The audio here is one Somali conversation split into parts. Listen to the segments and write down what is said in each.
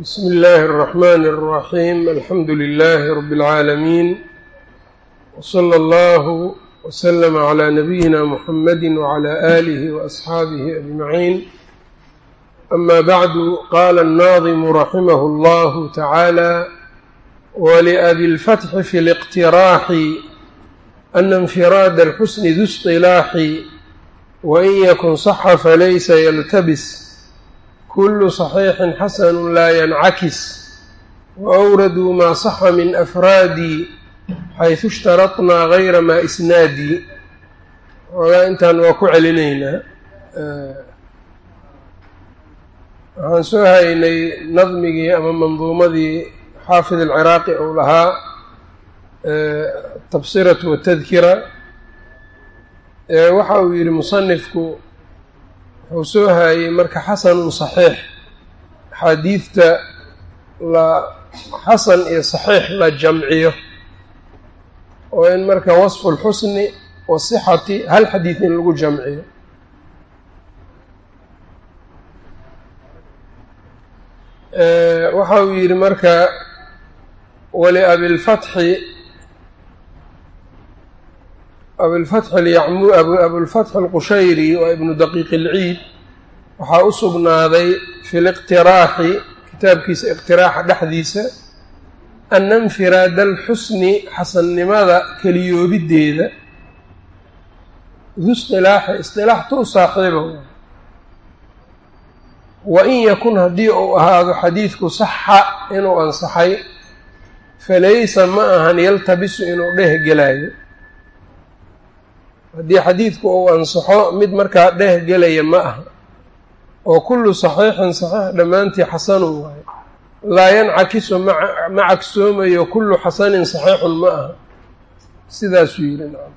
bsmi اllahi الرحmn الرaxيm alxamdu لlh rb العaalamiin wslى اllah wslm عlى nabiyina mxamadi wعlى آlih وأصxaabih أجmaعin ama bعdu qala الnaظm raximah اllah tacaalى wlأbi اlfatxi fi اliqtiraaxi ana اnfiraad اlxusn du اصطilaaxi wain ykun صxa falaysa yltabis kulu صaxiixin xasanu laa yancakis waawraduu maa saxa min afraadi xaysu ishtaratnaa gayra maa isnaadi. Ogaa intaan waa ku celinaynaa waxaan soo haynay nadmigii ama manduumadii xaafid alciraaqi ou lahaa tabsiratu watadkira waxa uu yihi musanifku wuxuu soo haayey marka xasanun saxiix. Axaadiidta la xasan iyo saxiix la jamciyo. Oo in marka wasfu lxusni wasixati hal xadiid in lagu jamciyo. Waxa uu yidhi marka waliabilfatxi abulfatxi alqushayri waa ibnu daqiiq ilciid waxaa u sugnaaday fi liqtiraaxi kitaabkiisa iqtiraaxa dhexdiisa ana infiraada alxusni xasannimada keliyoobideeda. Du isqilaaxi isqilaax tu saaxiiba wa in yakun haddii uu ahaado xadiidku saxa inuu ansaxay falaysa ma ahan yaltabisu inuu dheh gelaayo haddii xadiidku uu ansaxo mid markaa dheh gelaya ma aha. Oo kullu saxiixin saxiix dhammaantii xasanun waayo laa yancakisu ma cagsoomayo kullu xasanin saxiixun ma aha. Sidaasuu yidhi nacam.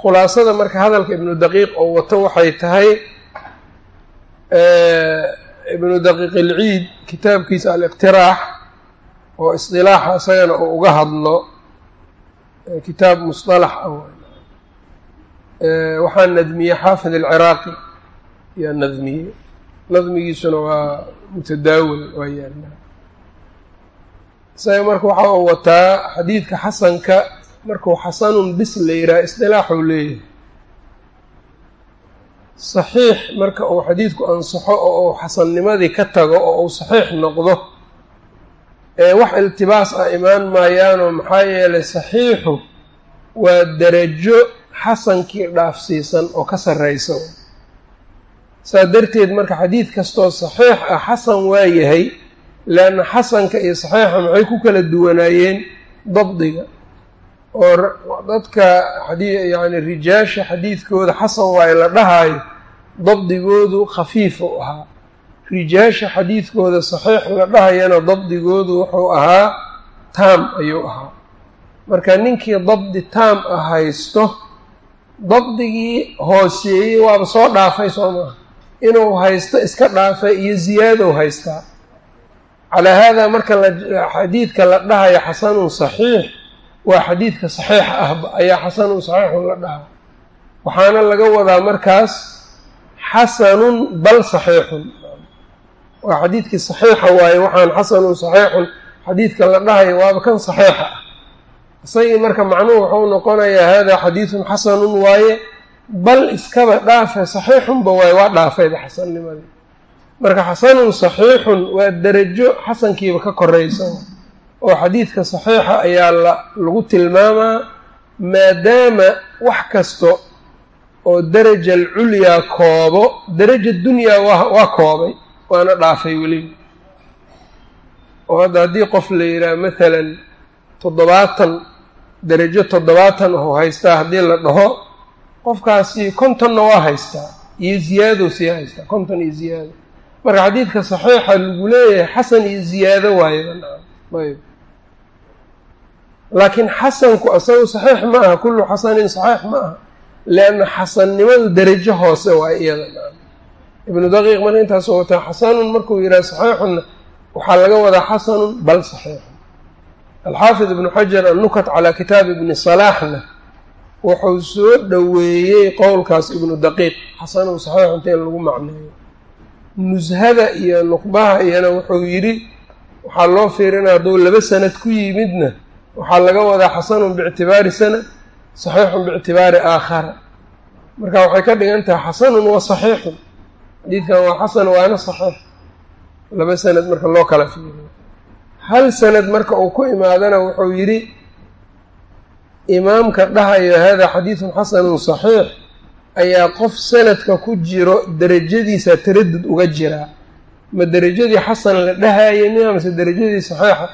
Khulaasada marka hadalka ibnu daqiiq oo wato waxay tahay ibnu daqiiq ilciid kitaabkiisa aliqtiraax oo isdilaaxa isagana uu uga hadlo kitaab musطalax ah waxaa nadmiyey xaafid alciraaqi. Yaa nadmiyey nadmigiisuna waa mutadaawil waa yaallaa isaga marka waxa uu wataa xadiidka xasanka markuu xasanun bis la yidhaha isdilaaxuu leeyahay. Saxiix marka uu xadiidku ansaxo oo uu xasannimadii ka tago oo uu saxiix noqdo ee wax iltibaas ah imaan maayaanoo maxaa yeelay saxiixu waa darajo xasankii dhaafsiisan oo ka sarraysa saa darteed marka xadiid kastoo saxiix ah xasan waa yahay leanna xasanka iyo saxiixa maxay ku kala duwanaayeen dabdiga? Oo dadka yani rijaasha xadiidkooda xasan waayo la dhahaayo dabdigoodu khafiif u ahaa. Rijaasha xadiidkooda saxiix la dhahayana dabdigoodu wuxuu ahaa taam ayuu ahaa. Marka ninkii dabdi taam ah haysto dabdigii hooseeyey waaba soo dhaafay soo maaha inuu haysto iska dhaafay iyo ziyaadow haystaa calaa haadaa marka xadiidka la dhahayo xasanun saxiix waa xadiidka saxiixa ahba ayaa xasanun saxiixun la dhahaa. Waxaana laga wadaa markaas xasanun bal saxiixun. Waa xadiidkii saxiixa waaye waxaan xasanun saxiixun xadiidka la dhahayo waaba kan saxiixa ah isagii marka macnuhu wuxuu noqonayaa haadaa xadiidun xasanun waaye bal iskaba dhaafe saxiixunba waaye waa dhaafayba xasannimadii. Marka xasanun saxiixun waa derajo xasankiiba ka koraysa oo xadiidka saxiixa ayaa la lagu tilmaamaa maadaama wax kasta oo daraja alculyaa koobo daraja dunyaa waa koobay waana dhaafay weliba oo hadda haddii qof la yidhaha maalan toddobaatan derajo toddobaatan oo haystaa haddii la dhaho qofkaasi kontonna waa haystaa iyo ziyaado sii haystaa konton iyo ziyaado. Marka xadiidka saxiixa lagu leeyahay xasan iyo ziyaado waayo laakiin xasanku asagu saxiix ma aha kullu xasanin saxiix ma aha lianna xasannimadu derajo hoose waa iyada. Ibnu daqiiq marka intaasoo wataa xasanun markuu yidhaha saxiixunna waxaa laga wadaa xasanun bal saxiixun alxaafid ibnu xajar annukat calaa kitaabi ibni salaaxna wuxuu soo dhoweeyey qowlkaas ibnu daqiiq xasanun saxiixunta in lagu macneeyo nushada iyo nuqbaha iyana wuxuu yidhi waxaa loo fiirinaya hadduu laba sanad ku yimidna waxaa laga wadaa xasanun biictibaari sanad saxiixun biictibaari aakhara marka waxay ka dhigan tahay xasanun wa saxiixun xadiidkan waa xasan waana saxiix laba sanad marka loo kala fiiriyo hal sanad marka uu ku imaadana wuxuu yidhi imaamka dhahayo hada xadiidun xasanun saxiix ayaa qof sanadka ku jiro derajadiisa taradud uga jiraa ma derajadii xasan la dhahayay miya mase derajadii saxiixa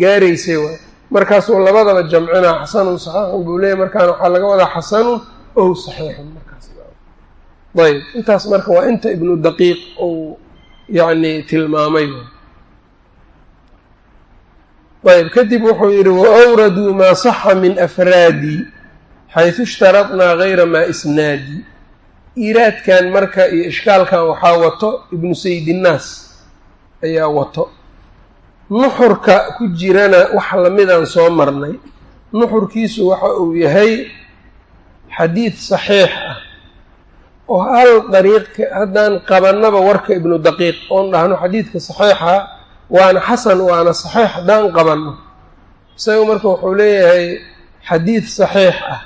gaaraysay waay markaasuu labadaba jamcinaa xasanun saxiixun buu leeyahy markaana waxaa laga wadaa xasanun ow saxiixun markaas. Ayb intaas marka waa inta ibnu daqiiq uu yacni tilmaamay ayb kadib wuxuu yidhi waawraduu maa saxa min afraadi xaysu ishtaradnaa gayra maa isnaadi. Iiraadkan marka iyo ishkaalkan waxaa wato ibnu saydinnaas ayaa wato. Nuxurka ku jirana wax lamidaan soo marnay. Nuxurkiisu waxa uu yahay xadiid saxiix ah oo hal dariiq haddaan qabanaba warka ibnu daqiiq oon dhahno xadiidka saxiixa waana xasan waana saxiix haddaan qabanno isaga marka wuxuu leeyahay xadiid saxiix ah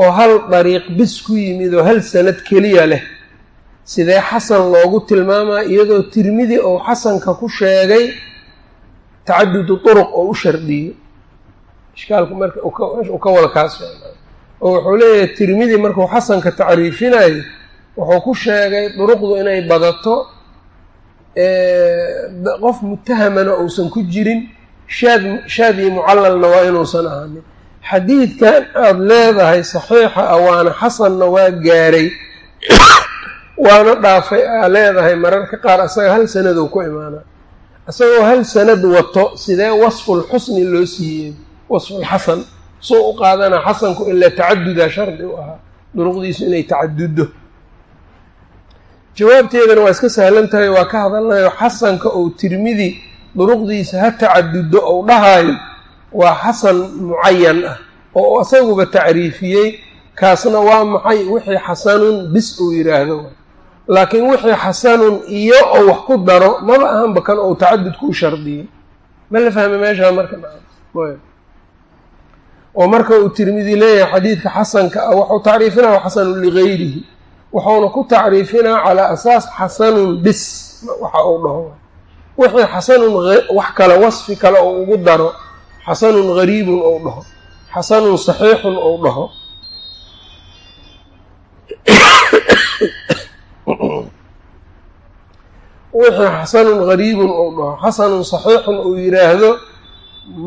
oo hal dariiq bis ku yimid oo hal sanad keliya leh. Sidee xasan loogu tilmaamaa? Iyadoo tirmidi ou xasanka ku sheegay tacadudu turuq oo u shardiyey ishkaalka marka u ka wada oo wuxuu leeyahay tirmidi markuu xasanka tacriifinayo wuxuu ku sheegay duruqdu inay badato qof mutahamana uusan ku jirin shaad shaad iyo mucalalna waa inuusan ahanin xadiidkan aada leedahay saxiixa ah waana xasanna waa gaaray. Waana dhaafay aa leedahay mararka qaar asaga hal sanadou ku imaanaa. Isagoo hal sanad wato sidee wasfulxusni loo siiyey? Wasfulxasan soo u qaadanaa xasanku ilaa tacadudaa shardi u ahaa. Duruqdiisu inay tacaduddo jawaabteedana waa iska sahlan tahay waa ka hadalnayo. Xasanka ou tirmidi duruqdiisa ha tacaduddo ou dhahaayo waa xasan mucayan ah oo isaguba tacriifiyey. Kaasna waa maxay? Wixii xasanun bis uu yidhaahdo laakiin wixii xasanun iyo ou wax ku daro maba ahanba kan ou tacadudku u shardiyey. Ma la fahmay meeshaa marka? Oo marka uu tirmidi leeyahay xadiidka xasanka ah waxuu tacriifinaa wa xasanun ligayrihi wuxuuna ku tacriifinaa calaa asaas xasanun bis. Waxa uu dhaho. Wixii xasanun wax kale wasfi kale oo ugu daro xasanun gariibun ou dhaho. Xasanun saxiixun ou dhaho. Wixii xasanun gariibun ou dhaho. Xasanun saxiixun uu yidhaahdo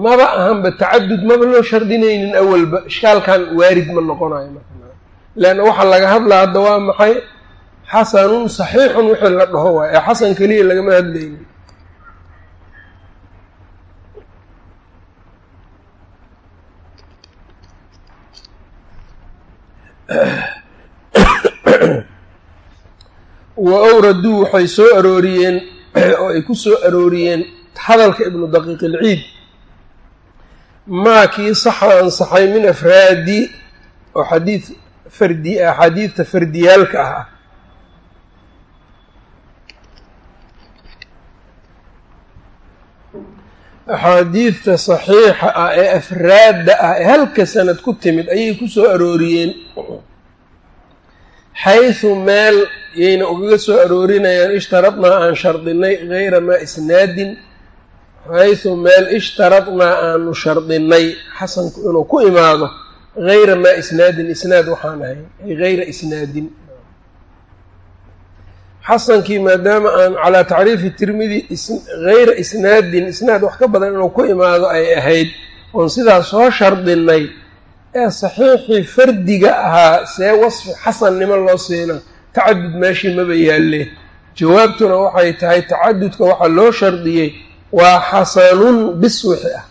maba ahanba tacadud maba loo shardinaynin awalba. Ishkaalkan waarid ma noqonayo leanna waxaa laga hadlaa hadda waa maxay xasanun saxiixun wixii la dhaho waay ee xasan keliya lagama hadlaynin wa awraduu waxay soo arooriyeen oo ay ku soo arooriyeen hadalka ibnu daqiiq ilciid maa kii saxa ansaxay min afraadi oo xadiid fardi axaadiidta fardiyaalka ah. Axaadiidta saxiixa ah ee afraadda ah ee halka sanad ku timid ayay ku soo arooriyeen. Xaysu meel yayna ugaga soo aroorinayaan ishtaradnaa aan shardinay gayra maa isnaadin. Xaysu meel ishtaradnaa aanu shardinay. Xasanku inuu ku imaado gayra maa isnaadin isnaad waxaan ahay ay gayra isnaadin xasankii maadaama aan calaa tacriifi tirmidi gayra isnaadin isnaad wax ka badan inuu ku imaado ay ahayd oon sidaas soo shardinay ee saxiixii fardiga ahaa see wasfi xasannimo loo siina tacadud meeshii maba yaalle jawaabtuna waxay tahay tacadudka waxaa loo shardiyey waa xasanun bis wixi ah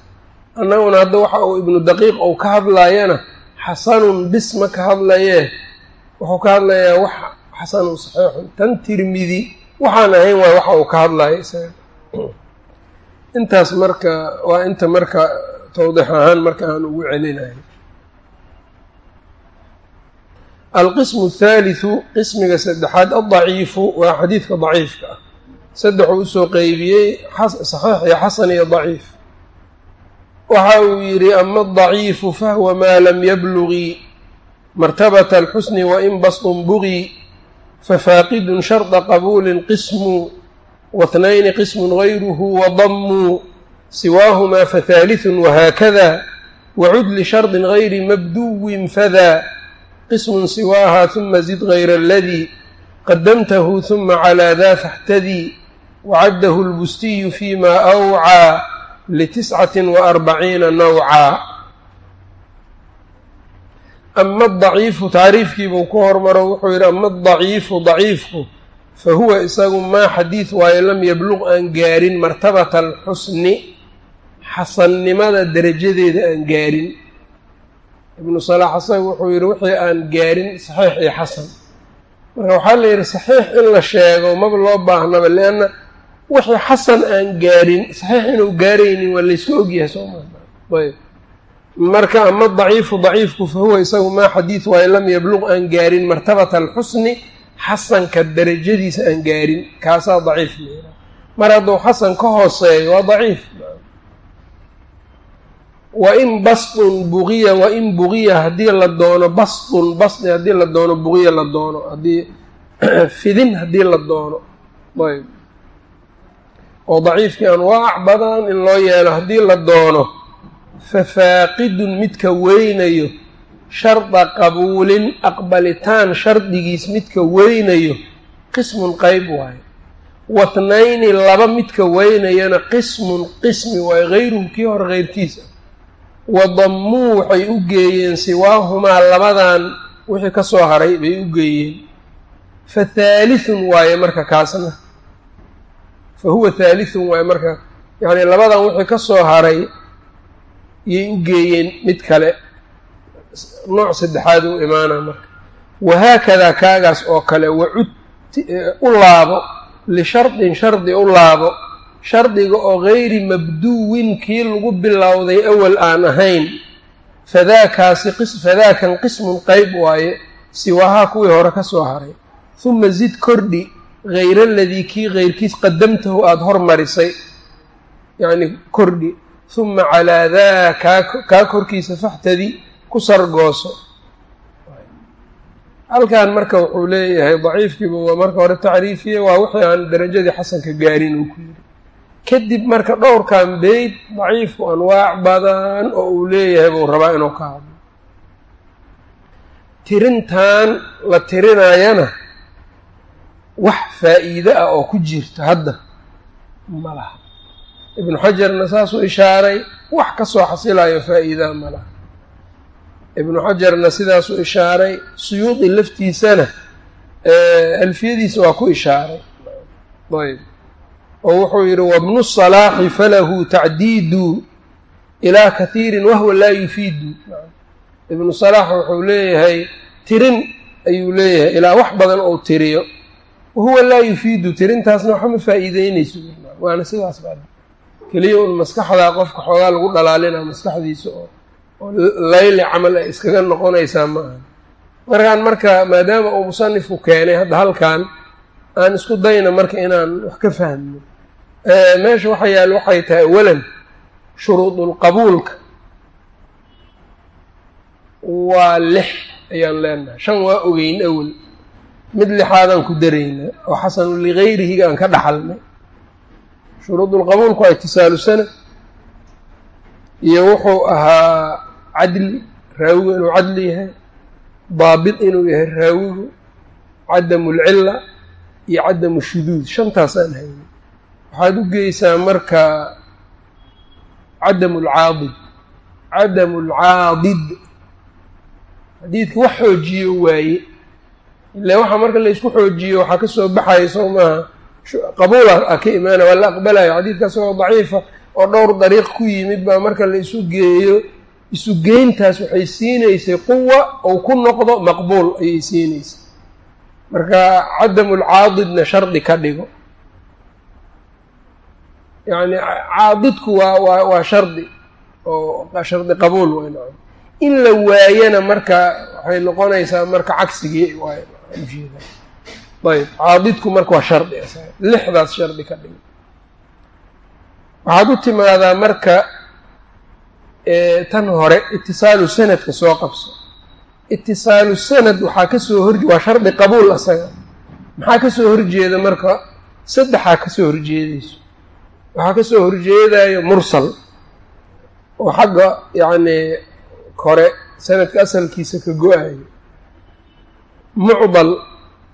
annaguna hadda waxa uu ibnu daqiiq ou ka hadlaayana xasanun bis ma ka hadlayee wuxuu ka hadlayaa wax xasanun saxiixun tan tirmidi waxaan ahayn waay waxa uu ka hadlaya intaas marka waa inta marka tawdiix ahaan marka aan ugu celinayo. Alqismu athaalithu qismiga saddexaad addaciifu waa xadiidka daciifka ah. Saddexuu u soo qeybiyey saxiix iyo xasan iyo daciif waxa uu yidhi ama adaciifu fahwa maa lam yablugi martabata alxusni wain basdun bugii fafaaqidun sharda qabuulin qismu wahnayni qismun gayruhu wadamuu siwaahumaa fahaaliثun wahaakada wacud lishardin gayri mabduwin fadaa qismun siwaaha huma zid gayra aladii qadamtahu huma calaa daa faxtadii wacaddahu lbustiyu fima awcaa litiscati waarbaciina nawcaa ama adaciifu tacriifkiibuu ku hormaro wuxuu yidhi ama adaciifu daciifku fa huwa isagu maa xadiid waayo lam yabluq aan gaarin martabata alxusni xasannimada derajadeeda aan gaarin ibnu salaax isaga wuxuu yidhi wixii aan gaarin saxiix iyo xasan marka waxaa la yidhi saxiix in la sheego maba loo baahnaba lianna wixii xasan aan gaarin saxiix inuu gaaraynin waa laysku ogyahay soomaayb marka ama daciifu daciifku fa huwa isagu maa xadiid waayo lam yabluq aan gaarin martabata alxusni xasanka derajadiisa aan gaarin. Kaasaa daciif mar hadduu xasan ka hooseeyo waa daciif. Wain basdun bugiya wain bugiya haddii la doono basdun basdi haddii la doono bugiya la doono haddii fidin haddii la doono. Ayb oo daciifkii anwaac badan in loo yeelo haddii la doono fafaaqidun midka weynayo sharda qabuulin aqbalitaan shardigiis midka weynayo qismun qeyb waayo wathnayni laba midka weynayana qismun qismi waayo hayruhu kii hore heyrkiisa wadammuu waxay u geeyeen siwaahumaa labadan wixii ka soo haray bay u geeyeen. Fa haalithun waaye marka kaasna fa huwa haalithun waaye marka yacni labadan wixii ka soo haray yay u geeyeen mid kale nooc saddexaad u imaana marka. Wahaakadaa kaagaas oo kale wacud u laabo lishardin shardi u laabo shardiga oo gayri mabduwin kii lagu bilowday awal aan ahayn. Fadaakaasi fadaakan qismun qeyb waaye siwaahaa kuwii hore ka soo haray. Huma zid kordhi hayra aladii kii keyrkiis qadamtahu aada hormarisay yacni kordhi huma calaa daa kaa kaa korkiisa faxtadi ku sargooso halkan marka wuxuu leeyahay daciifkiiba waa marka hore tacriifiye waa wixii aan darajadii xasanka gaarin uu ku yidhi kadib marka dhowrkan beyd daciifku anwaac badan oo uu leeyahay buu rabaa inuu ka hadlo tirintan la tirinayana wax faa'iide ah oo ku jirta hadda. Ma laha ibnu xajarna saasuu ishaaray wax ka soo xasilayo faa'iidaha ma laha ibnu xajarna sidaasuu ishaaray suyuudi laftiisana alfiyadiisa waa ku ishaaray. Ayb oo wuxuu yidhi wabnu salaaxi falahu tacdiidu ilaa kahiirin wahwa laa yufiidu. Ibnu salaax wuxuu leeyahay tirin ayuu leeyahay ilaa wax badan ou tiriyo wahuwa laa yufiidu tirintaasna waxma faa'iideynayso waana sidaas baa keliya un maskaxdaa qofka xoogaa lagu dhalaalina maskaxdiisa oo oo layli camal ay iskaga noqonaysaa ma aha markaan marka maadaama uu musanifku keenay hadda halkan aan isku dayna marka inaan wax ka fahmno meesha waxa yaal waxay tahay awalan shuruudulqabuulka waa lix ayaan leenahay shan waa ogeyn awel mid lixaadaan ku daraynaa oo xasanu ligayrihiga aan ka dhaxalnay. Shuruudulqabuulku waa itisaalu sana iyo wuxuu ahaa cadli raawigu inuu cadli yahay daabit inuu yahay raawigu cadamulcilla iyo cadamu shuduud. Shantaasaan haynay waxaad u geysaa marka cadamulcaadid cadamulcaadid xadiidka wax xoojiyo waaye ilaa waxaa marka laysku xoojiyo waxaa ka soo baxaya soo maaha qabuula ka imaana waa la aqbalayo xadiidkaas oo daciifa oo dhowr dariiq ku yimid baa marka la isu geeyo. Isu geyntaas waxay siinaysay quwa ou ku noqdo maqbuul ayay siinaysay. Marka cadamulcaadidna shardi ka dhigo. Yacni caadidku waa waa waa shardi. Oo shardi qabuul wayn in la waayana marka waxay noqonaysaa marka cagsigii waay ujeeda ayb caadidku marka waa shardi lixdaas shardi ka dhig waxaad u timaadaa marka tan hore itisaalu sanadka soo qabso. Itisaalu sanad waxaa ka soo hor waa shardi qabuul asaga. Maxaa ka soo horjeeda marka? Saddexaa ka soo horjeedayso. Waxaa ka soo horjeedayo mursal. Oo xagga yacni kore sanadka asalkiisa ka go'ayo mucdal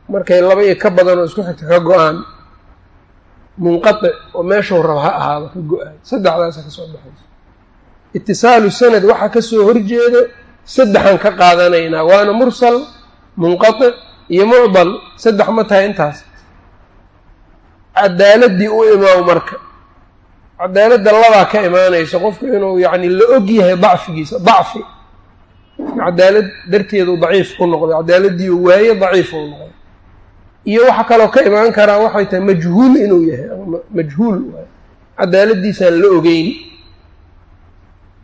markay laba iyo ka badan oo isku xigta ka go'aan munqatic oo meeshuu raba ha ahaado ka go'ayo saddexdaasa ka soo baxayso. Itisaalu sanad waxaa ka soo horjeeda saddexan ka qaadanaynaa waana mursal munqatic iyo mucdal. Saddex ma tahay intaas. Cadaaladii u imaaw marka. Cadaaladda labaa ka imaanaysa qofku inuu yacni la og yahay dacfigiisa dacfi cadaalad darteedu daciif ku noqday cadaaladii u waaye daciif u noqday. Iyo waxa kaloo ka imaan karaa waxay tahay majhuul inuu yahay majhuul waay cadaaladiisaan la ogeyn.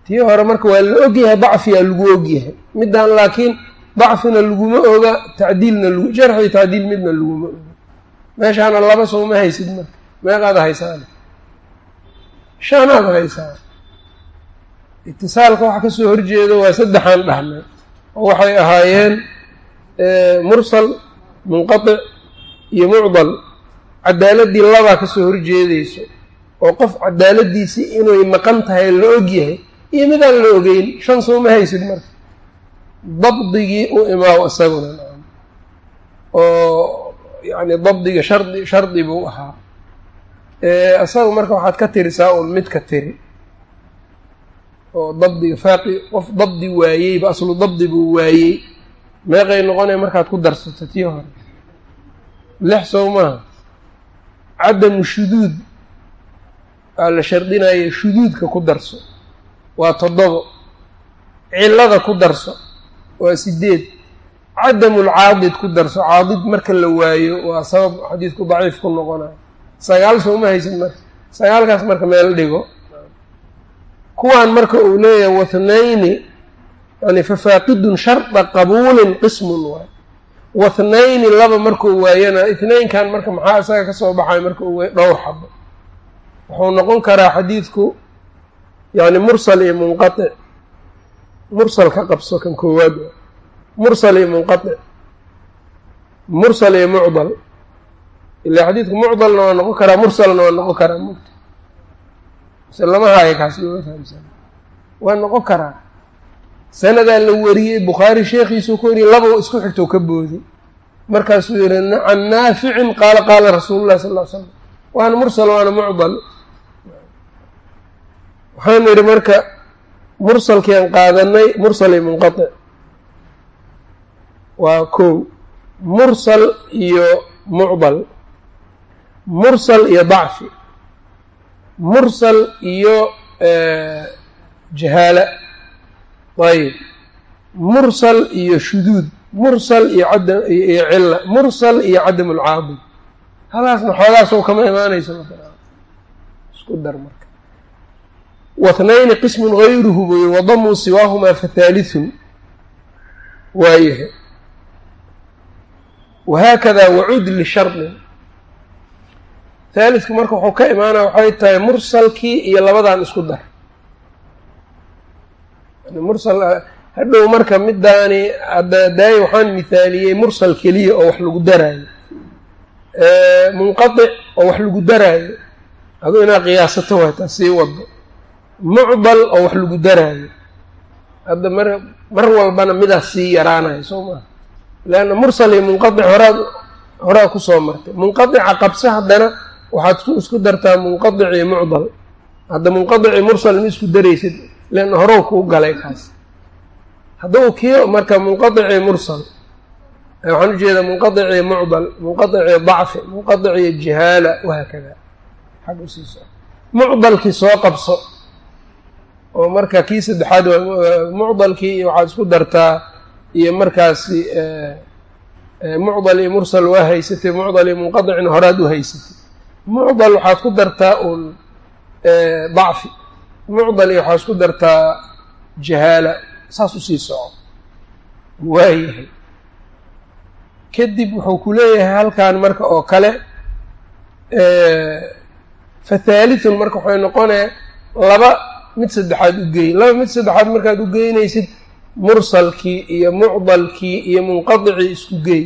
Tii hore marka waa la ogyahay dacfiyaa lagu ogyahay middan laakiin dacfina laguma oga tacdiilna lgu jarxi tacdiil midna laguma oga. Meeshaana laba sooma haysid marka? Meeqaad haysaan shanaad haysaa itisaalka waxa ka soo horjeeda waa saddexaan dhahnay oo waxay ahaayeen mursal munqatic iyo mucdal. Cadaaladii labaa ka soo horjeedayso oo qof cadaaladiisii inay maqan tahay la ogyahay iyo midaan la ogeyn shan sooma haysid marka. Dabdigii u imaaw isaguna oo yani dabdiga shardi shardi buu ahaa. Isaga marka waxaad ka tirisaa un mid ka tiri oo dabdiga faaqi qof dabdi waayeyba aslu dabdi buu waayey. Meeqay noqonaya markaad ku darsato tii hore. Lix sow maaha cadamu shuduud. Aa la shardinaya shuduudka ku darso. Waa toddobo. Cilada ku darso. Waa sideed. Cadamul caadid ku darso. Caadid marka la waayo waa sabab xadiidku daciif ku noqonayo sagaal sooma haysid marka. Sagaalkaas marka meel dhigo kuwaan marka uu leeyahay wathnayni yani fafaaqidun sharda qabuulin qismun waay wathnayni laba markuu waayana itnaynkan marka maxaa isaga ka soo baxay marka uu waay dhowr xabo wuxuu noqon karaa xadiidku yani mursal iyo munqatic mursal ka qabso kan koowaad mursal iyo munqatic mursal iyo mucdal. Ilaa xadiidku mucdalna waa noqon karaa mursalna waa noqon karaa mugta mise lama haayo kaas lama fahamsan waa noqon karaa sanadaa la wariyey bukhaari sheekhiisuu ku wariyey laba isku xigtou ka booday markaasuu yihi can naaficin qaala qaala rasuulu llahi sal ly slam waana mursal waana mucdal waxaanu yidhi marka mursalkian qaadanay mursal iyo munqatic waa kow mursal iyo mucdal mursal iyo dacfi mursal iyo jahaala. Ayb mursal iyo shuduud. Mursal iyo cadam iyo cilla. Mursal iyo cadam ulcaadid hadaasna xoogaasoo kama imaanayso marka. Isku dar marka. Wathnayni qismun gayruhu buy wadamuu siwaahumaa fathaalithun waayahay wahaakada wacud lishardin haalidku marka wuxuu ka imaanaya waxay tahay mursalkii iyo labadan isku dar. Mursal hadhow marka midaani daaya waxaan mithaaliyey mursal keliya oo wax lagu daraayo. Munqatic oo wax lagu daraayo. Aduu inaa qiyaasato waata sii wado mucdal oo wax lagu daraayo. Hadda mar mar walbana midaas sii yaraanayo soo maha leanna mursal iyo munqatic horaad horaa ku soo martay. Munqatica qabso haddana waxaad isku dartaa munqadic iyo mucdal. Hadda munqadici mursal ma isku daraysid leanna horow kuu galay kaas. Hadduu kii marka munqadici mursal. Waxaan u jeedaa munqadici mucdal munqadici dacfi munqadici jihaala wahaakada xag u sii so mucdalkii soo qabso. Oo marka kii saddexaad mucdalkii waxaad isku dartaa iyo markaasi mucdal iyo mursal waa haysatay mucdal iyo munqadicna horaad u haysatay mucdal waxaad ku dartaa un dacfi. Mucdal iyo waxaad isku dartaa jahaala saas u sii soco. Waayahay kadib wuxuu ku leeyahay halkan marka oo kale fa thalithun marka waxay noqonaya laba mid saddexaad u geey laba mid saddexaad markaad u geynaysid mursalkii iyo mucdalkii iyo munqadicii isku geey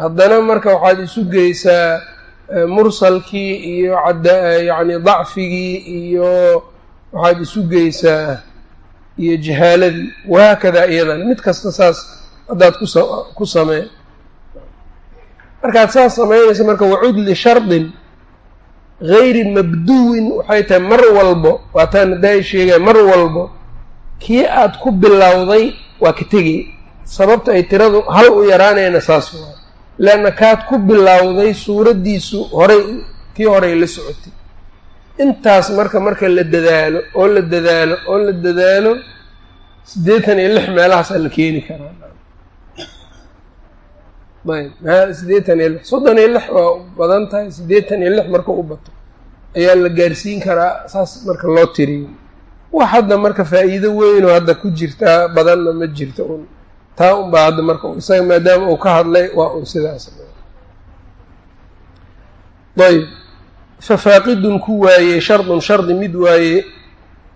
haddana marka waxaad isu geysaa mursalkii iyo yacni dacfigii iyo waxaad isu geysaa iyo jahaaladii wahaakadaa iyadan. Mid kasta saas haddaad ku samee. Markaad saas samaynaysa marka wacud lishardin gayri mabduwin waxay tahay mar walbo waataan haddaay sheegaya mar walbo kii aad ku bilowday waa ka tegay sababta ay tiradu hal u yaraanayna saas waa leanna kaad ku bilowday suuraddiisu horay kii horay la socotay intaas marka marka la dadaalo oo la dadaalo oo la dadaalo siddeetan iyo lix meelahaasaa la keeni karaa ayb siddeetan iyo lix soddon iyo lix waa badan tahay siddeetan iyo lix marka u bato ayaa la gaarsiin karaa saas marka loo tiriyo wax hadda marka faa'iido weynoo hadda ku jirtaa badanna ma jirto un taa unbaa hadda marka isaga maadaama uu ka hadlay waa un sidaas ayb fafaaqidun ku waayey shardun shardi mid waaye.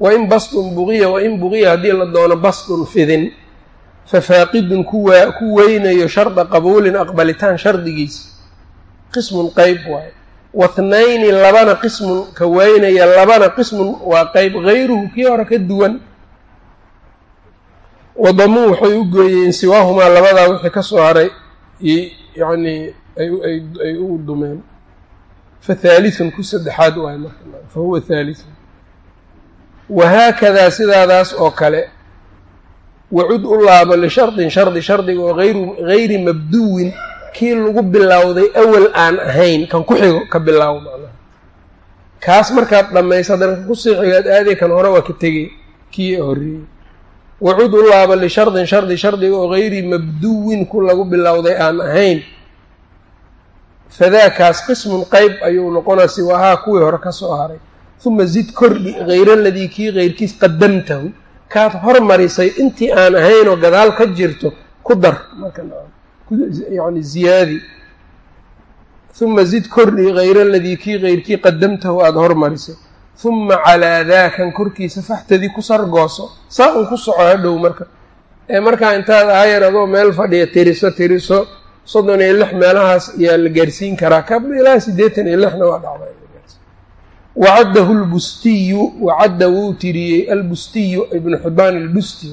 Wain basdun buqiya wain buqiya haddii la doono basdun fidin. Fafaaqidun kuwaa ku weynayo sharda qabuulin aqbalitaan shardigiisa qismun qeyb waaye. Wathnayni labana qismun ka weynaya labana qismun waa qeyb hayruhu kii hore ka duwan wadamuu waxay u gooyeen siwaahumaa labadaa wixii ka soo haray yacnii ay u dumeen. Fa haalithun ku saddexaad waay marka fa huwa haalithun wahaakadaa sidaadaas oo kale wacud u laabo lishardin shardi shardiga oo gayri mabduwin kii lagu bilowday awal aan ahayn kan ku xigo ka bilaabo macnaha. Kaas markaad dhammayso haddana kan ku sii xigaad aaday kan hore waa ka tegey kii horreeyey wacud u laabo lishardin shardi shardiga oo gayri mabduwin ku lagu bilowday aan ahayn. Fadaakaas qismun qeyb ayuu noqonaa siwaahaa kuwii hore ka soo haray uma zid kordhi hayraladii kii keyrkiis qadamtahu kaad hormarisay intii aan ahaynoo gadaal ka jirto ku dar. Markayani ziyaadi. Uma zid kordhi hayraladii kii keyrkii qadamtahu aada hormarisay uma calaa daakan korkiisa faxtadii ku sargooso saa un ku soco hadhow marka. Ee markaa intaad aayar adoo meel fadhiya tiriso tiriso soddon iyo lix meelahaas ayaa la gaarsiin karaa. Ka ilaa siddeetan iyo lixna waa dhacday wacaddahu lbustiyu wacadda wuu tiriyey. Albustiyu ibnu xibaan albusti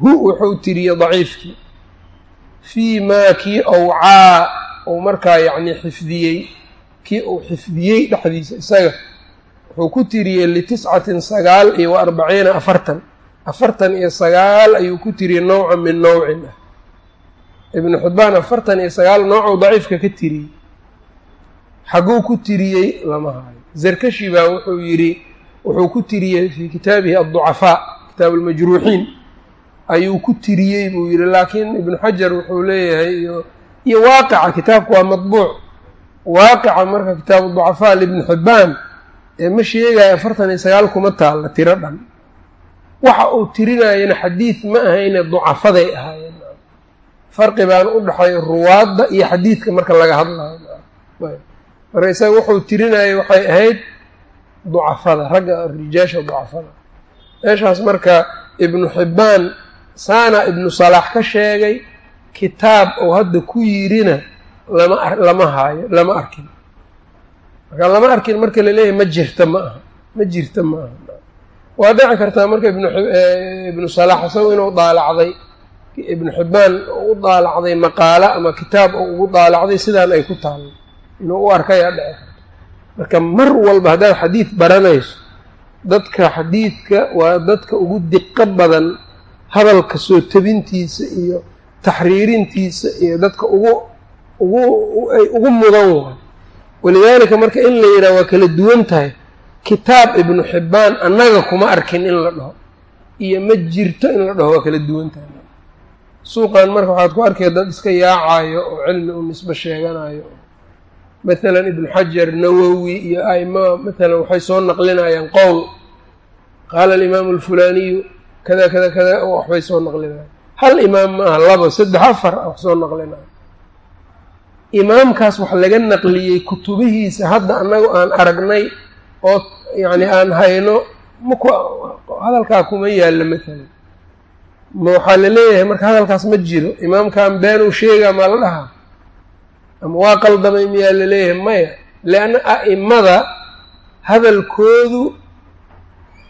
hu wuxuu tiriyey daciifkii. Fii maa kii awcaa uu markaa yacni xifdiyey. Kii uu xifdiyey dhexdiisa isaga wuxuu ku tiriyey litiscatin sagaal iyo arbaciina afartan. Afartan iyo sagaal ayuu ku tiriyey nowca min nowcin ah. Ibnu xibaan afartan iyo sagaal noocuu daciifka ka tiriyey xaguu ku tiriyey lama hayo. Zarkashi baa wuxuu yidhi wuxuu ku tiriyey fii kitaabihi adducafaa kitaabu almajruuxiin ayuu ku tiriyey buu yidhi laakiin ibnu xajar wuxuu leeyahay iyo iyo waaqica kitaabku waa madbuuc waaqica marka kitaabu ducafaa libni xibbaan ma sheegayo afartan iyo sagaal kuma taalla tiro dhan. Waxa uu tirinayana xadiid ma ahayne ducafaday ahaayeen. Farqi baana u dhexeeya ruwaadda iyo xadiidka marka laga hadlayo. Marka isaga wuxuu tirinayay waxay ahayd ducafada ragga rijaasha ducafada. Meeshaas marka ibnu xibbaan saana ibnu salaax ka sheegay kitaab oo hadda ku yirina lama lama haayo lama arkin marka lama arkin marka la leeyahay ma jirta ma aha. Ma jirta ma aha. Waa dhici kartaa marka ibnu salaax isago inuu daalacday ibnu xibbaan u daalacday maqaalo ama kitaab oo ugu daalacday sidaan ay ku taalo inuu u arkayaa dhici karta. Marka mar walba haddaad xadiid baranayso dadka xadiidka waa dadka ugu diqo badan hadalka soo tebintiisa iyo taxriirintiisa iyo dadka ugu ugu ay ugu mudan waay walidaalika marka in la yidhaha waa kala duwan tahay. Kitaab ibnu xibbaan annaga kuma arkin in la dhaho iyo ma jirto in la dhaho waa kala duwan tahay. Suuqan marka waxaad ku arkaya dad iska yaacayo oo cilmi u nisbo sheeganayo maalan ibnu xajar nawowi iyo aima maalan waxay soo naqlinayaan qowl. Qaala alimaamu alfulaaniyu kada kada kada waxbay soo naqlinayaan. Hal imaam ma aha labo saddex afar ah wax soo naqlinayo imaamkaas wax laga naqliyey kutubihiisa hadda annagu aan aragnay oo yacni aan hayno maku hadalkaa kuma yaallo maalan ma waxaa la leeyahay marka hadalkaas ma jiro imaamkan beenuu sheegaa maa la dhahaa? Ama waa qaldamay miyaa la leeyahay? Maya leanna a'imada hadalkoodu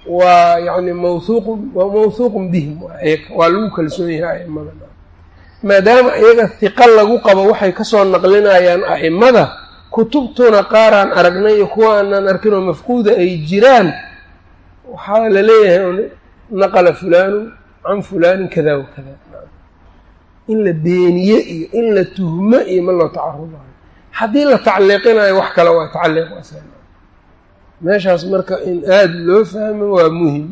waa yacni mawhuuqun waa mawhuuqun bihim waa lagu kalsoon yahay a'imada maadaama iyaga hiqa lagu qabo waxay ka soo naqlinayaan a'imada kutubtuna qaaraan aragnay iyo kuwa aanaan arkinoo mafquuda ay jiraan waxaa la leeyahay naqala fulaanu can fulaanin kada wa kada in la beeniye iyo in la tuhmo iyo ma loo tacarudayo haddii la tacliiqinayo wax kale waa tacliiq meeshaas marka in aada loo fahmo waa muhiim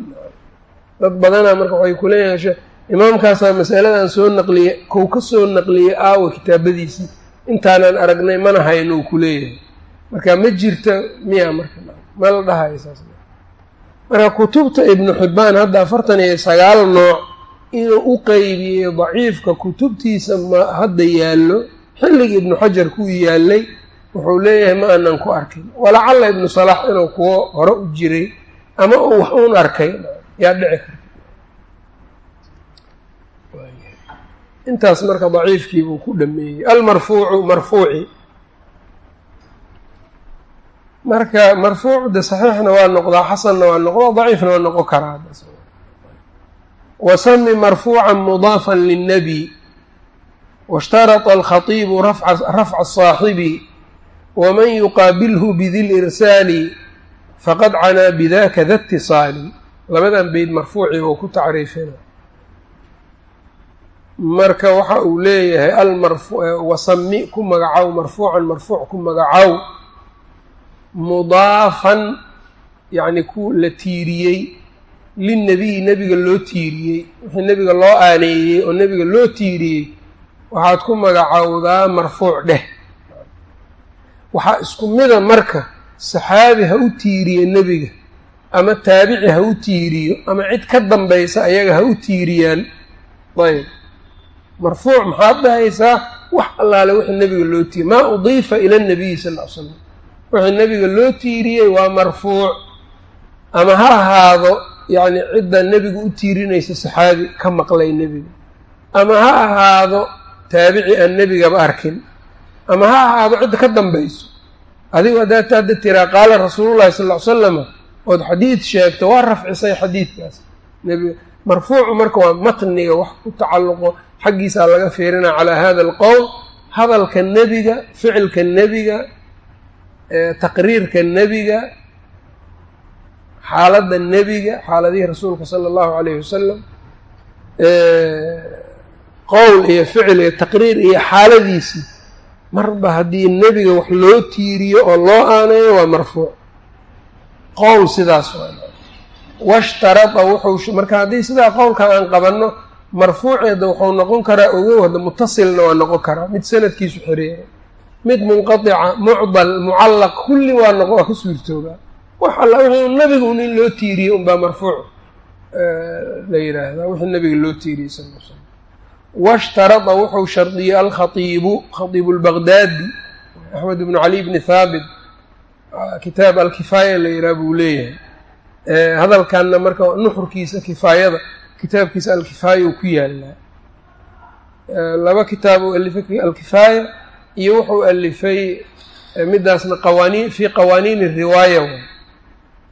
dad badanaa marka waxay kuleeyahay imaamkaasaa masaladan soo naqliye kow ka soo naqliyey aawa kitaabadiisii intaanaan aragnay mana hayno u kuleeyahay marka ma jirta miya marka ma la dhahayo saas marka kutubta ibnu xibbaan hadda afartan iyo sagaal nooc inuu u qeybiyey daciifka kutubtiisa ma hadda yaallo xilligii ibnu xajar kuu yaallay wuxuu leeyahay ma aanan ku arkin. Walacalla ibnu salaax inuu kuwo hore u jiray ama uu wax uun arkay yaa dhici karta intaas marka daciifkii buu ku dhameeyey almarfuucu marfuuci marka marfuucu de saxiixna waa noqdaa xasanna waa noqdaa daciifna waa noqon karaa wasami marfuuca mudaafا lلnabi wاshtarطa alkhatiibu rafca الصaaxibi wman yuqaabilhu bidi lirsaali faqad canaa bidaka da اtiصaali labadan beyd marfuuci oo ku tacriifina marka waxa uu leeyahay alwasami ku magacow marfuucan marfuuc ku magacow mudaafan yacni ku la tiiriyey linnebiyi nebiga loo tiiriyey. Wixii nebiga loo aaneeyey oo nebiga loo tiiriyey waxaad ku magacowdaa marfuuc dheh. Waxaa isku mida marka saxaabi ha u tiiriyo nebiga ama taabici ha u tiiriyo ama cid ka dambaysa ayaga ha u tiiriyaan. Ayb marfuuc maxaad dhahaysaa wax allaale wixii nebiga loo tiiriy maa udiifa ila nabiyi sal ly slam wixii nebiga loo tiiriyey waa marfuuc. Ama ha ahaado yacni cidda nebiga u tiirinaysa saxaabi ka maqlay nebiga. Ama ha ahaado taabici aan nebigaba arkin. Ama ha ahaado cidda ka dambayso. Adigu haddaad hadda tiraa qaala rasuulullahi sal ly slama ood xadiid sheegto waa rafcisay xadiidkaas marfuucu marka waa matniga wax ku tacalluqo xaggiisaa laga fiirinaa calaa hada alqowl hadalka nebiga ficilka nebiga taqriirka nebiga xaaladda nebiga xaaladihii rasuulka sala allahu calayhi wasalam qowl iyo ficil iyo taqriir iyo xaaladiisii marba haddii nebiga wax loo tiiriyo oo loo aaneeyo waa marfuuc. Qowl sidaas washtarada wuxuu marka haddii sidaa qowlka aan qabanno marfuuceeda wuxuu noqon karaa ogow hadda mutasilna waa noqon karaa mid sanadkiisu xiriira mid munqatica mucdal mucallaq kulli waa noq waa ka suurtoogaa wax alla wixii nabiga un loo tiiriyey unbaa marfuuc la yidhaahdaa wixii nabiga loo tiiriyey sal l slam washtarada wuxuu shardiyey alkhaiibu khaiibu lbaqdaadi axmed bnu cali bni haabit kitaab alkifaaya la yidhaha buu leeyahay hadalkanna marka nuxurkiisa kifaayada kitaabkiisa alkifaaya uu ku yaalaa laba kitaab uu alifay alkifaaya iyo wuxuu alifay midaasna qawaaniin fii qawaaniini riwaaya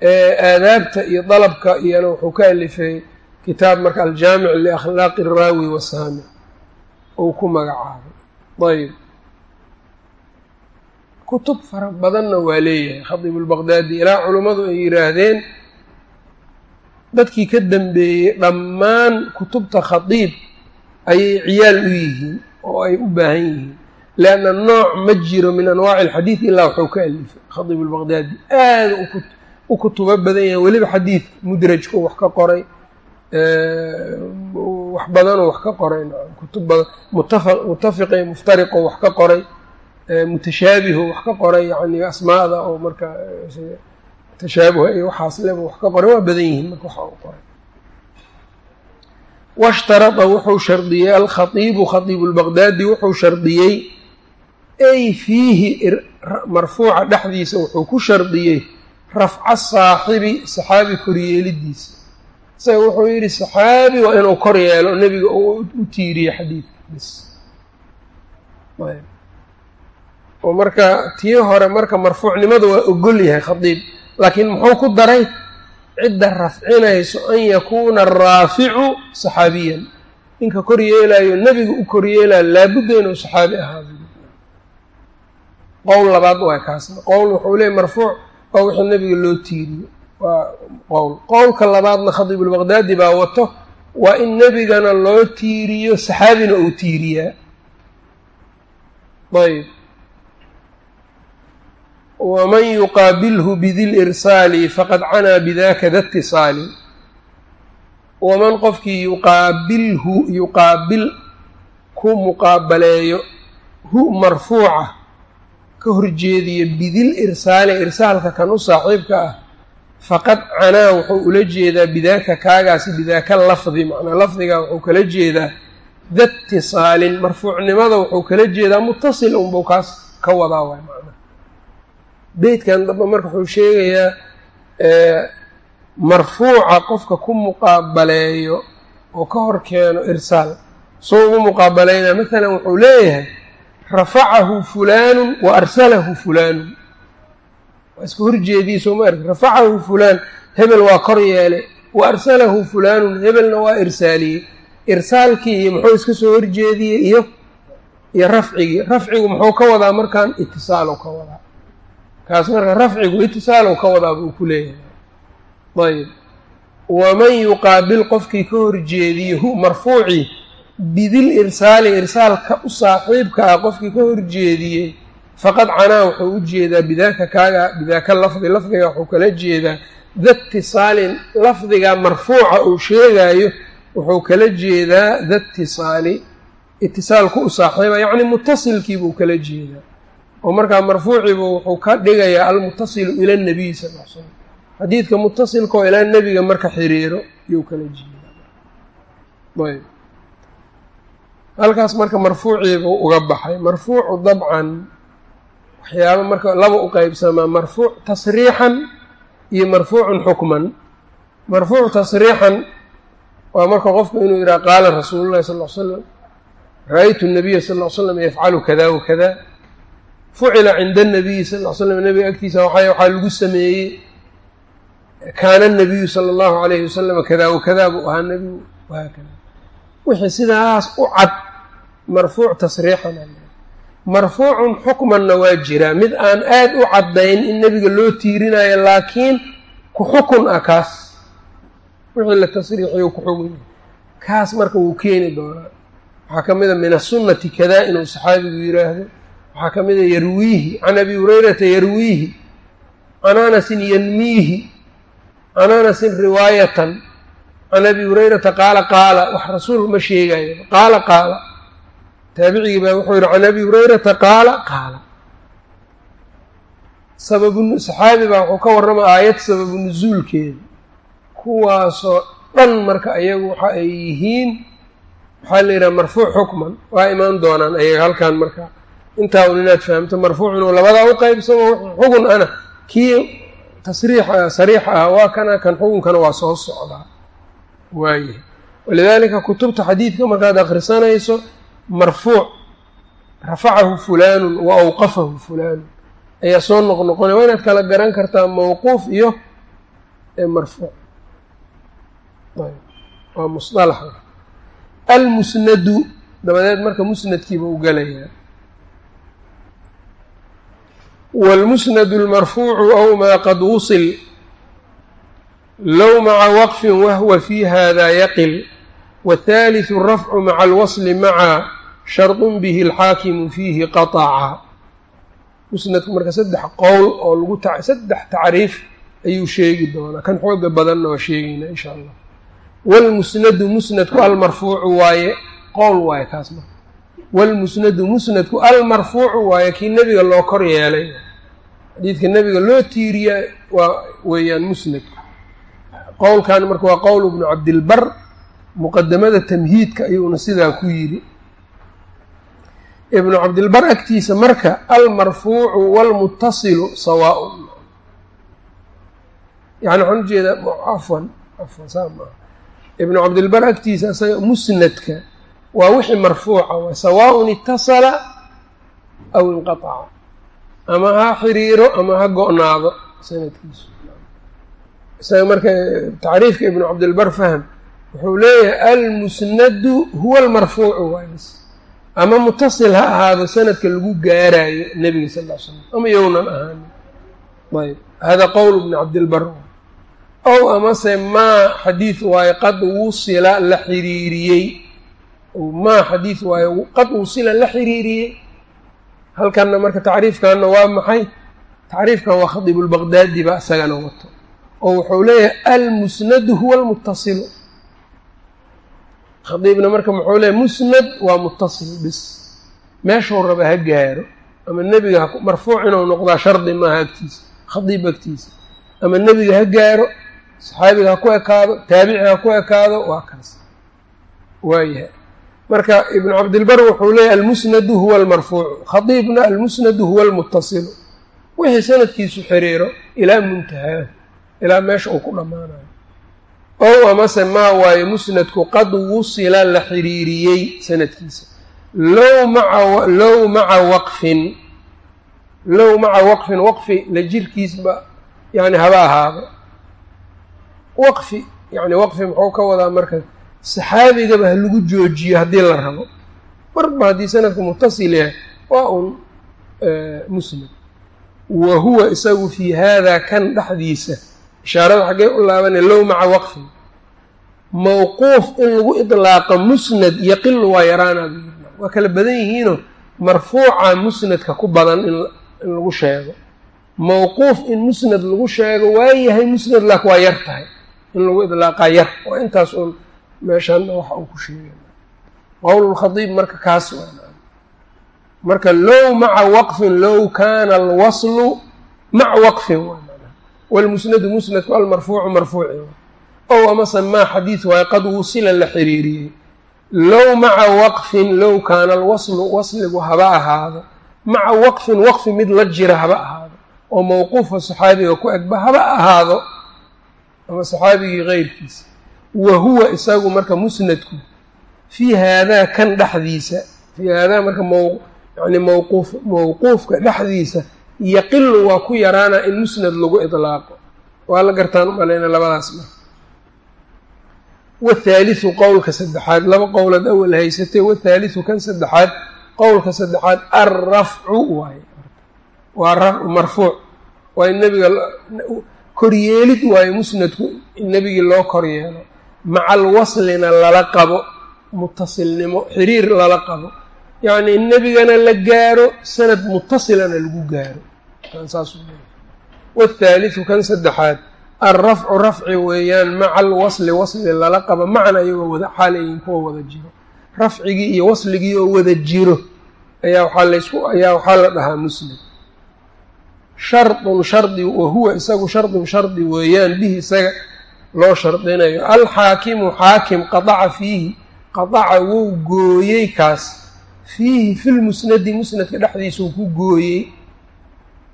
aadaabta iyo dalabka iyona wuxuu ka alifay kitaab marka aljaamic liakhlaaqi araawi wasaamic uu ku magacaabay. Ayb kutub fara badanna waa leeyahay. Khadiib lbaqdaadi ilaa culummadu ay yidhaahdeen dadkii ka dambeeyey dhammaan kutubta khadiib ayay ciyaal u yihiin oo ay u baahan yihiin. Leanna nooc ma jiro min anwaaci alxadiid ilaa waxuu ka alifay. Khadiib albaqdaadi aada u kutubo badan yahay. Weliba xadiidka mudrajku wax ka qoray wax badanoo wax ka qoray kutub badan mutafiqe muftariqo wax ka qoray mutashaabiho wax ka qoray yani asmaada oo marka tashaabuha iyo waxaas leba wax ka qoray waa badan yihiin marka waxa u qoray. Washtarada wuxuu shardiyey alkhatiibu khatiibu lbaqdaadi wuxuu shardiyey ay fiihi marfuuca dhexdiisa wuxuu ku shardiyey rafca saaxibi saxaabi koryeelidiisa isaga wuxuu yidhi saxaabi waa inuu kor yeelo nebiga u tiiriye xadiidka bis oo marka tii hore marka marfuucnimada waa ogol yahay khadiib laakiin muxuu ku daray cidda rafcinayso an yakuuna araaficu saxaabiyan. Ninka kor yeelayo nebiga u kor yeelayo laabudda inuu saxaabi ahaado qowl labaad waa kaasna qowl wuxuu leeyay marfuuc waa wixii nebiga loo tiiriyo. Waa qowl. Qowlka labaadna khadiibulbaqdaadi baa wato waa in nebigana loo tiiriyo saxaabina uu tiiriyaa. Ayb waman yuqaabilhu bidi lirsaali faqad canaa bidaka da tisaali waman qofkii yuqaabilhu yuqaabil ku muqaabaleeyo hu marfuuca ka horjeediyo bidil irsaali irsaalka kan u saaxiibka ah faqad canaa wuxuu ula jeedaa bidaaka kaagaasi bidaaka lafdi macnaa lafdigaa wuxuu kala jeedaa da tisaalin marfuucnimada wuxuu kala jeedaa mutasil unbuu kaas ka wadaa waay macnaa beytkan dambe marka wuxuu sheegayaa marfuuca qofka ku muqaabaleeyo oo ka hor keeno irsaal. Soo ugu muqaabaleynaa masalan wuxuu leeyahay rafacahu fulaanu wa arsalahu fulaanu waa iska horjeedii soo ma arki rafacahu fulaan hebel waa kor yeelay wa arsalahu fulaanun hebelna waa irsaaliyey. Irsaalkii iyo muxuu iska soo horjeediyey iyo iyo rafcigii. Rafcigu muxuu ka wadaa markaan itisaalow ka wadaa kaas marka rafcigu itisaalow ka wadaa buu ku leeyahay. Ayb waman yuqaabil qofkii ka horjeediye hu marfuuci bidil irsaali irsaalka u saaxiibka ah qofkii ka horjeediyey faqad canaa wuxuu u jeedaa bidaaka kaaga bidaaka lafdi lafdiga wuxuu kala jeedaa. Datisaalin lafdiga marfuuca uu sheegaayo wuxuu kala jeedaa datisaali itisaalku u saaxiiba yacni mutasilkii buu kala jeedaa oo markaa marfuuciibu wuxuu ka dhigayaa almutasilu ila nabiy sal l slam xadiidka mutasilkaoo ilaa nebiga marka xiriiro yuu kala jeedaa. Ayb. Halkaas marka marfuuciibuu uga baxay. Marfuucu dabcan waxyaaba marka laba u qeybsamaa marfuuc tasriixan iyo marfuucun xukman. Marfuuc tasriixan waa marka qofku inuu yidhaha qaala rasuulu llahi sal l slam ra'aytu nabiya sal l slam yafcalu kada wakada fucila cinda anabiyi sal l slam nebiga agtiisa waxaa lagu sameeyey kaana nabiyu sala allahu alayhi wasalama kada wakada buu ahaa nebigu wahaakada wixii sidaas u cad marfuuc tasriixan marfuucun xukmanna waa jiraa mid aan aad u caddayn in nebiga loo tiirinayo laakiin ku xukun ah kaas wixii la tasriixiyo ku xugun kaas marka wuu keeni doonaa. Waxaa ka mid a min asunnati kadaa inuu saxaabigu yiraahdo waxaa ka mid a yarwiihi can abi hurayrata yarwiihi can anasin yanmiihi can anasin riwaayatan can abi hurayrata qaala qaala wax rasuul ma sheegayo qaala qaala taabicigii baa wuxuu yihi can abi hurayrata qaala qaala. Sababu saxaabi baa wuxuu ka warrama aayad sababu nusuulkeeda kuwaasoo dhan marka ayagu waxa ay yihiin waxaa la yidhaha marfuuc xukman waa imaan doonaan ayaga halkan marka intaa un inaad fahamto marfuuc inuu labadaa u qeybsamo xugun ana. Kii tasriix sariix ah waa kana kan xukunkana waa soo socdaa. Waayahay walidaalika kutubta xadiidka markaad akhrisanayso marfuuc rafacahu fulaanun wa awqafahu fulaanun ayaa soo noqnoqonaya waa inaad kala garan kartaa mawquuf iyo marfuuc. Waa musalaxa almusnadu dabadeed marka musnadkiiba u gelayaa wاlmusnadu اlmarfuucu aw maa qad wusil low maca waqfin wahwa fi hada yaqil wاthaaliثu rafcu maca alwasli maca shardun bihi اlxaakimu fiihi qaطaca musnadku marka saddex qowl oo lagu saddex tacriif ayuu sheegi doonaa kan xooga badanna waa sheegeynaa insha allah wاlmusnadu musnadku almarfuucu waaye qowl waaye kaas marka wاlmusnadu musnadku almarfuucu waaye kii nebiga loo kor yeelay xadiidka nebiga loo tiiriya waa weeyaan musnadku qowlkan marka waa qowl bnu cabdilbar muqadamada tamhiidka ayuuna sidaa ku yidhi. Ibnu cabdilbar agtiisa marka almarfuucu waalmutasilu sawaaun. Yani waxaan u jeedaa afwan afwan saa maaha ibnu cabdilbar agtiisa isaga musnadka waa wixii marfuuca waa sawaaun itasala aw inqataca ama ha xiriiro ama ha go-naado sanadkiisu. Isaga marka tacriifka ibnu cabdilbar fahm wuxuu leeyahay almusnadu huwa almarfuucu waas ama mutasil ha ahaado sanadka lagu gaaraayo nebiga sal l slam ama yownan ahaanin ayb hada qowl ibni cabdilbar. Ow amase maa xadiid waaye qad wusila la xiriiriyey. Maa xadiid waaye qad wusila la xiriiriyey halkanna marka tacriifkanna waa maxay? Tacriifkan waa khadiibulbaqdaadi ba isagana wato. Oo wuxuu leeyahay almusnadu huwa almutasilu khadiibna marka muxuu leeyahy musnad waa mutasil bis. Meeshuu raba ha gaaro ama nebiga marfuuc inuu noqdaa shardi maaha agtiisa khadiib agtiisa. Ama nebiga ha gaaro saxaabiga ha ku ekaado taabici ha ku ekaado waa kaas. Waayahay marka ibnu cabdilbar wuxuu leeyahy almusnadu huwa almarfuucu khadiibna almusnadu huwa almutasilu wixii sanadkiisu xiriiro ilaa muntahaahu ilaa meesha uu ku dhammaanayo. Ow amase maa waaye musnadku qad wusila la xiriiriyey sanadkiisa. Low maa low maca waqfin low maca waqfin waqfi la jirkiisba yani haba ahaado. Waqfi yani waqfi muxuu ka wadaa marka saxaabigaba ha lagu joojiyo haddii la rabo. Marba haddii sanadku mutasil yahay waa un musnad wa huwa isagu fii haadaa kan dhexdiisa. Ishaarada xaggee u laabanay low maca waqfin mawquuf in lagu idlaaqa musnad yaqilu waa yaraana waa kala badan yihiinoo marfuuca musnadka ku badan in lagu sheego. Mawquuf in musnad lagu sheego waa yahay musnad laak waa yar tahay. In lagu idlaaqaa yar waa intaas uun meeshaanna waxa uu ku sheegay. Qowlulkhadiib marka kaas marka low maca waqfin low kaana alwaslu maca waqfin wlmusnadu musnadku almarfuucu marfuuci ow amase maa xadiid waaye qad wusila la xiriiriyey. Low maca waqfin low kaana alwaslu wasligu haba ahaado. Maca waqfin waqfi mid la jira haba ahaado. Oo mawquufa saxaabiga ku egba haba ahaado. Ama saxaabigii keyrkiisa wa huwa isagu marka musnadku fii haadaa kan dhexdiisa fii haadaa marka yani mawquuf mawquufka dhexdiisa yaqilu waa ku yaraana in musnad lagu idlaaqo. Waa la gartaan umalayna labadaas mar wathaalisu qowlka saddexaad laba qowlood awal haysatay wathaalisu kan saddexaad qowlka saddexaad alrafcu waaye. Waa marfuuc. Waa in nebiga koryeelid waayo musnadku in nebigii loo koryeelo maca alwaslina lala qabo mutasilnimo xiriir lala qabo. Yacni in nebigana la gaaro sanad mutasilana lagu gaaro. Wthaaliثu kan saddexaad alrafcu rafci weeyaan maca alwasli wasli lala qabo. Macna iyagoo wada xaalayin kuwa wada jiro. Rafcigii iyo wasligii oo wada jiro ayaa waxaa laysku ayaa waxaa la dhahaa musnad shardun shardi wa huwa isagu shardun shardi weeyaan bihi isaga loo shardinayo alxaakimu xaakim qadaca fiihi qadaca wou gooyey kaas. Fiihi fi lmusnadi musnadka dhexdiisau ku gooyey.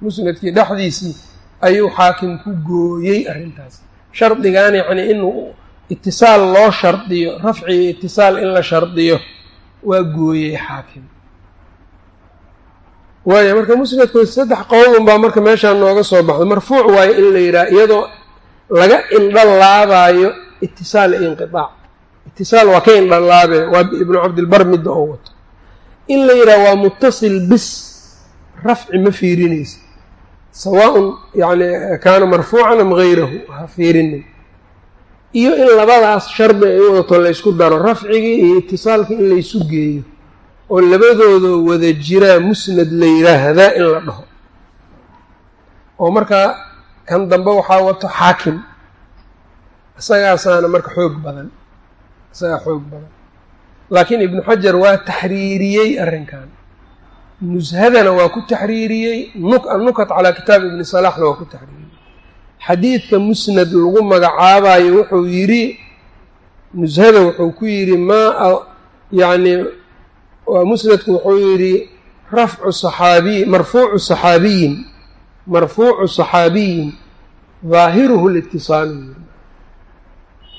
Musnadkii dhexdiisii ayuu xaakim ku gooyey arrintaas. Shardigan yacnii in itisaal loo shardiyo rafci iyo itisaal in la shardiyo waa gooyey xaakim. Waaya marka musnadkood saddex qowlun baa marka meeshaan nooga soo baxday marfuuc waayo in la yidhaha iyadoo laga indha laabaayo itisaal iyo inqiaac itisaal waa ka indha laabe waa ibnu cabdilbar midda oo wato. In la yidhaha waa mutasil bis rafci ma fiirinaysa. Sawaaun yani kaana marfuucan am gayrahu ha fiirinin. Iyo in labadaas shardi ay u wadato laysku daro rafcigii iyo itisaalkii in laysu geeyo oo labadoodoo wada jiraa musnad la yidhaahdaa in la dhaho. Oo markaa kan dambe waxaa wato xaakim. Isagaasaana marka xoog badan. Isagaa xoog badan. Laakiin ibnu xajar waa taxriiriyey arrinkan. Nushadana waa ku taxriiriyey. Nukat calaa kitaab ibni salaaxna waa ku taxriiriyey. Xadiidka musnad lagu magacaabayo wuxuu yidhi nushada wuxuu ku yidhi maa yacni waa musnadku wuxuu yidhi rafcu saxaabiy marfuucu saxaabiyin marfuucu saxaabiyin daahiruhu litisaalu.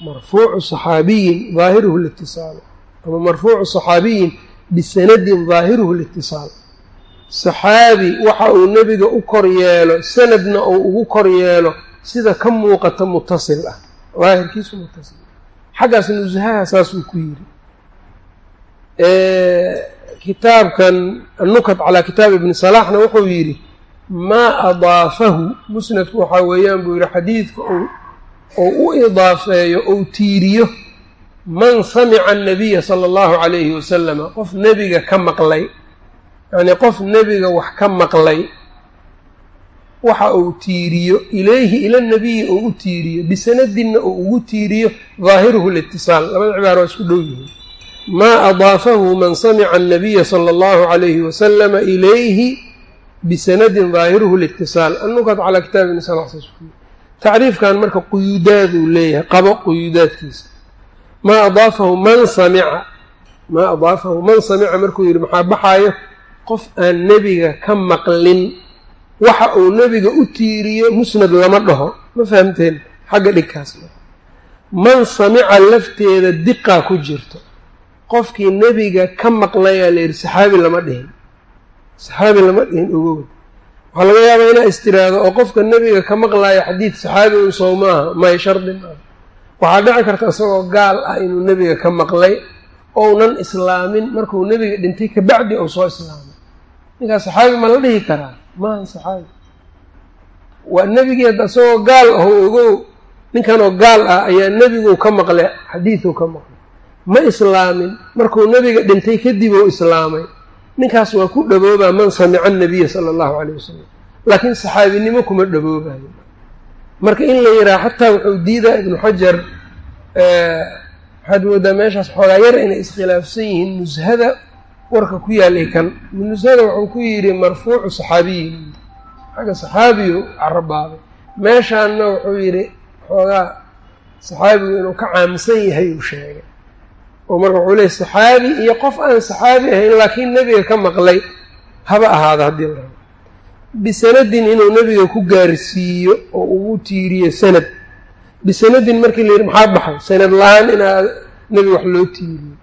Marfuucu saxaabiyin daahiruhu litisaalu. Ama marfuucu saxaabiyin bisanadin daahiruhu litisaal saxaabi waxa uu nebiga u kor yeelo sanadna uu ugu kor yeelo sida ka muuqata mutasil ah daahirkiisu mutasil. Xaggaas nusahaha saasuu ku yidhi kitaabkan annukat calaa kitaabi ibni salaaxna wuxuu yidhi maa adaafahu musnadku waxaa weeyaan buu yidhi xadiidka ou u idaafeeyo ou tiiriyo man samica annabiya sala allahu calayhi wasalama qof nebiga ka maqlay yacnii qof nebiga wax ka maqlay waxa uu tiiriyo ilayhi ila nabiyi uu u tiiriyo bisanadinna uu ugu tiiriyo daahiruhu litisaal labada cibaaro waa isku dhow yihiin. Maa adaafahu man samica annabiya sala allahu calayhi wasalama ilayhi bisanadin daahiruhu litisaal annukat calaa kitaabi salaxsas tacriifkan marka quyuudaaduu leeyahay qabo quyuudaadkiisa maa adaafahu man samica. Maa adaafahu man samica markuu yidhi maxaa baxaayo? Qof aan nebiga ka maqlin. Waxa uu nebiga u tiiriyo musnad lama dhaho. Ma fahamteen? Xagga dhigkaas man samica lafteeda diqaa ku jirto. Qofkii nebiga ka maqlayaa layidhi saxaabi lama dhihin saxaabi lama dhihin ogow. Waxaa laga yaabaa inaa istiraado oo qofka nebiga ka maqlaayo xadiid saxaabi un sow maaha may shardi maaha. Waxaa dhici karta isagoo gaal ah inuu nebiga ka maqlay ounan islaamin markuu nebiga dhintay kabacdi ou soo islaamay. Ninkaas saxaabi ma la dhihi karaa? Maaha saxaabi. Waa nebigii hadda isagoo gaal ah oo ogow ninkanoo gaal ah ayaa nebigu ka maqlay xadiiduu ka maqlay. Ma islaamin markuu nebiga dhintay kadib uu islaamay ninkaas waa ku dhaboobaa man samica annabiya sala allahu calayh wasalam laakiin saxaabinimo kuma dhaboobayo marka in la yidhaha xataa wuxuu diidaa ibnu xajar waxaad moodaa meeshaas xoogaa yar inay iskhilaafsan yihiin nushada warka ku yaalay kan. Nushada wuxuu ku yidhi marfuucu saxaabiyin. Xagga saxaabiyu carabaaday meeshaanna wuxuu yidhi xoogaa saxaabigu inuu ka caamsan yahay uu sheegay oo marka wuxuu leeyay saxaabi iyo qof aan saxaabi ahayn laakiin nebiga ka maqlay haba ahaada haddii la rabo. Bisanadin inuu nebiga ku gaarsiiyo oo ugu tiiriyo sanad. Bisanadin markii la yidhi maxaa baxay? Sanad la'aan inaa nebiga wax loo tiiriyo.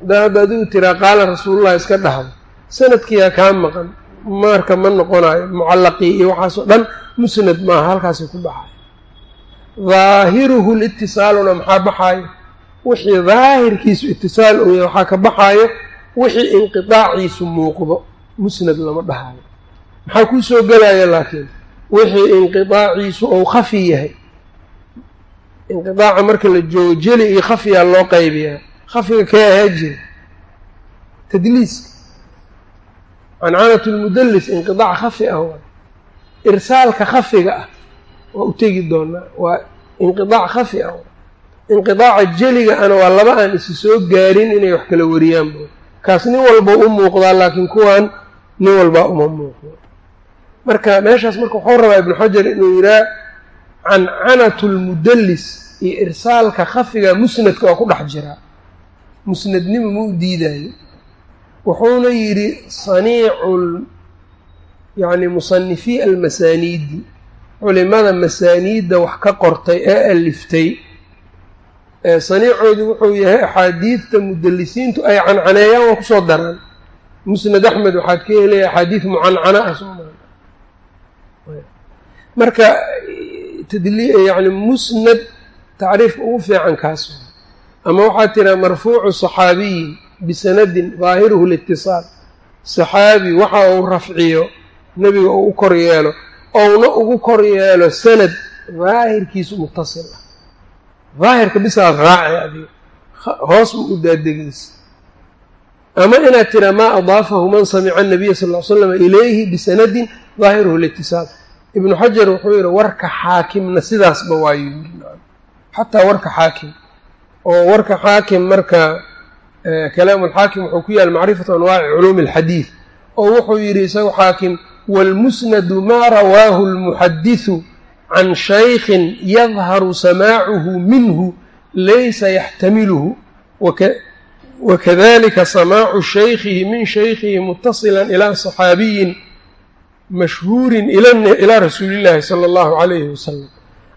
Haddaa hadda adigu tiraa qaala rasuulullahi iska dhahdo sanadkiyaa kaa maqan marka ma noqonayo mucallaqii iyo waxaasoo dhan musnad maaha halkaasay ku baxayo daahiruhu litisaaluna maxaa baxaayo wixii daahirkiisu itisaal uu yahay waxaa ka baxaayo wixii inqidaaciisu muuqdo musnad lama dhahayo maxaa kuu soo gelaya laakiin? Wixii inqidaaciisu ou khafi yahay. Inqidaaca marka la joogo jeli iyo khafiyaa loo qaybiyaa khafiga kee ahaa jira. Tadliiska cancanat lmudalis inqidaac khafi ah waay irsaalka khafiga ah waa u tegi doonaa. Waa inqidaac khafi ah inqidaaca jeliga ana waa laba aan isi soo gaarin inay wax kala wariyaanba kaas nin walba u muuqdaa laakiin kuwan nin walbaa uma muuqdo. Marka meeshaas marka wuxuu rabaa ibnu xajar inuu yidhaha cancanatu lmudalis iyo irsaalka khafiga musnadka waa ku dhex jiraa musnadnimo ma u diidayo wuxuuna yidhi saniicu yacni musanifii almasaaniidi culimada masaaniidda wax ka qortay ee aliftay saniicoodu wuxuu yahay axaadiidta mudalisiintu ay cancaneeyaan waa ku soo daraan. Musnad axmed waxaad ka helaya axaadiid mucancana ah soo maa marka yani musnad tacriifka ugu fiican kaas ama waxaad tiraa marfuucu صaxaabiyin bisanadin daahiruhu litiصaal saxaabi waxa uu rafciyo nebiga uu u kor yeelo ouna ugu kor yeelo sanad daahirkiisu mutasil ah daahirka bisaad raacay adiga hoos ma u daadegaysa ama inaad tiraa maa adaafahu man samica anabiya sal l slam ilayhi bisanadin daahiruhu litisaal ibnu xajar wuxuu yihi warka xaakimna sidaasba waayu xataa warka xaakim oo warka xaakim marka kalaamu alxaakim wuxuu ku yaal macrifatu anwaaci culuumi alxadiid oo wuxuu yidhi isagu xaakim wاlmusnadu maa rawaahu اlmuxadiثu can shaykhin yadharu samaacuhu minhu laysa yaxtamiluhu wakadalika samaacu shaykhihi min shaykhihi mutasila ilaa saxaabiyin mashhuurin ilaa rasuuli llaahi sala allahu calayhi wasalam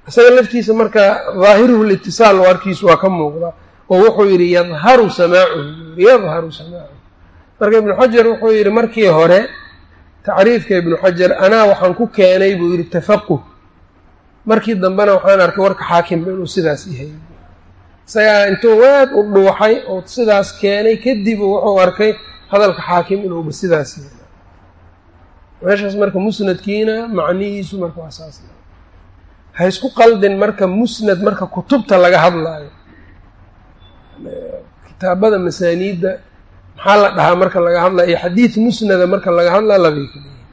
isaga laftiisa marka daahiruhu litisaal warkiisu waa ka muuqda oo wuxuu yidhi yadharu samaacuhu yadharu samaacuhu marka ibnu xajar wuxuu yidhi markii hore tacriifka ibnu xajar anaa waxaan ku keenay buu yidhi tafaquh markii dambena waxaan arkay warka xaakimba inuu sidaas yahay. Isagaa intuu aad u dhuuxay oo sidaas keenay kadib wuxuu arkay hadalka xaakim inuuba sidaas yahay. Meeshaas marka musnadkiina macnihiisu marka waa saas ha isku qaldin marka musnad marka kutubta laga hadlaayo. Kitaabada masaaniidda maxaa la dhahaa marka laga hadlayo iyo xadiid musnada marka laga hadlaa labay kaliyihin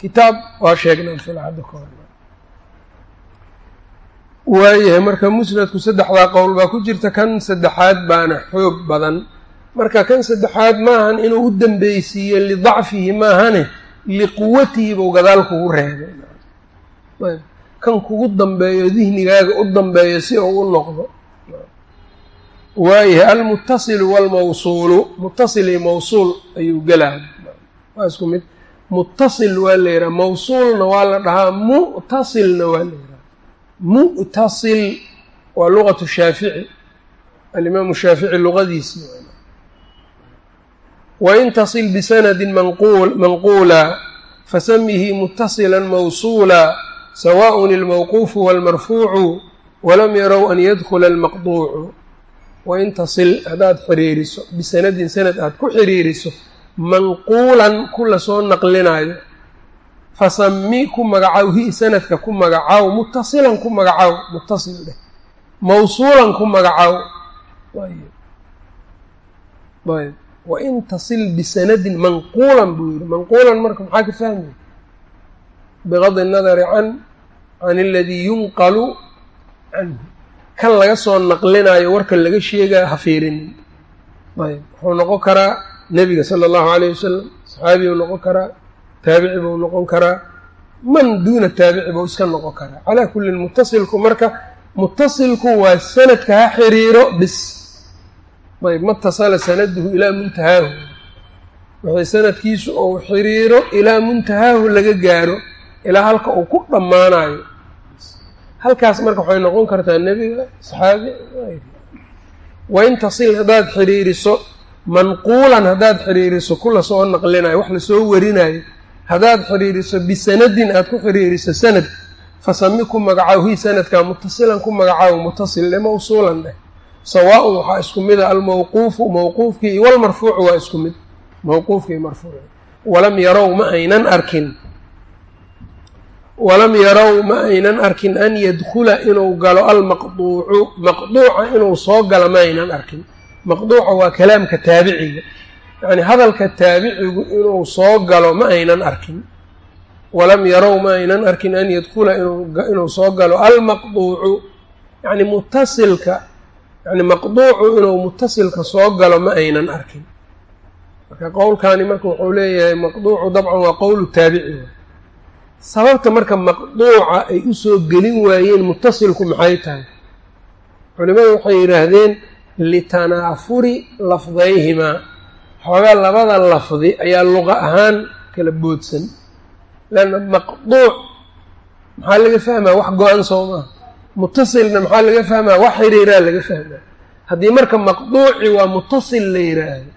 kitaab waa sheegnaan fila hadda ka hor waayahay marka musnadku saddexdaa qowl baa ku jirta kan saddexaad baana xoog badan. Marka kan saddexaad maahan inuu u dambeysiiyo lidacfihi maahane liquwatihi buu gadaal kugu reebay. Kan kugu dambeeyo dihnigaaga u dambeeyo si uu u noqdo. Waayahay almuttasilu waalmawsuulu muttasil iyo mawsuul ayuu gelaa waa isku mid. Muttasil waa la yidhaha mawsuulna waa la dhahaa mu'tasilna waa la yidhaha mu'tasil waa luqatu shaafici alimaamu shaafici luqadiisii wain tasil bisanadin manquula fasamihi mutasila mawsuula sawaءn ilmawquufu wاlmarfuucu walam yarow an yadkula almaqduucu. Wain tasil haddaad xiriiriso bisanadin sanad aad ku xiriiriso manquulan ku la soo naqlinaayo fasami ku magacaw hi sanadka ku magacaw mutasilan ku magacaw mutasil dheh. Mawsuulan ku magacaw ayb wain tasil bisanadin manquulan buu yihi manquulan marka maxaa ka fahmaya bigadi nadari can can aladii yunqalu canhu. Kan laga soo naqlinayo warka laga sheegaya ha fiirinin. Ayb wuxuu noqon karaa nebiga sala allahu alayh wasalam saxaabi buu noqon karaa taabici buu noqon karaa man duuna taabici buu iska noqon karaa. Calaa kullin mutasilku marka mutasilku waa sanadka ha xiriiro bis. Ayb matasala sanaduhu ilaa muntahaahu. Waxay sanadkiisu ou xiriiro ilaa muntahaahu laga gaaro ilaa halka uu ku dhammaanayo halkaas marka waxay noqon kartaa nebiga saxaabi wain tasil haddaad xiriiriso manquulan haddaad xiriiriso kula soo naqlinayo wax la soo warinayo haddaad xiriiriso bisanadin aad ku xiriiriso sanad fasami ku magacaw hi sanadkaa mutasilan ku magacaaw mutasil dhe mawsuulan dheh sawaaun waxaa isku mida almawquufu mawquufkii iyo walmarfuucu waa isku mid. Mawquufkii marfuuci walam yarow ma aynan arkin. Walam yarow ma aynan arkin an yadkula inuu galo almaqduucu. Maqduuca inuu soo galo ma aynan arkin. Maqduuca waa kalaamka taabiciga yacni hadalka taabicigu inuu soo galo ma aynan arkin. Walam yarow ma aynan arkin an yadkula inuu soo galo. Almaqduucu yacni mutasilka yani maqduucu inuu mutasilka soo galo ma aynan arkin. Marka qowlkani marka wuxuu leeyahay maqduucu dabcan waa qowlu taabici. Sababta marka maqduuca ay u soo gelin waayeen mutasilku maxay tahay? Culimadu waxay yidhaahdeen litanaafuri lafdayhimaa xoogaa labada lafdi ayaa luqa ahaan kala boodsan leanna maqduuc. Maxaa laga fahmaa? Wax go-an soo maaha mutasilna maxaa laga fahmaa? Wax xiriiraa laga fahmaa. Haddii marka maqduuci waa mutasil la yidhaahdo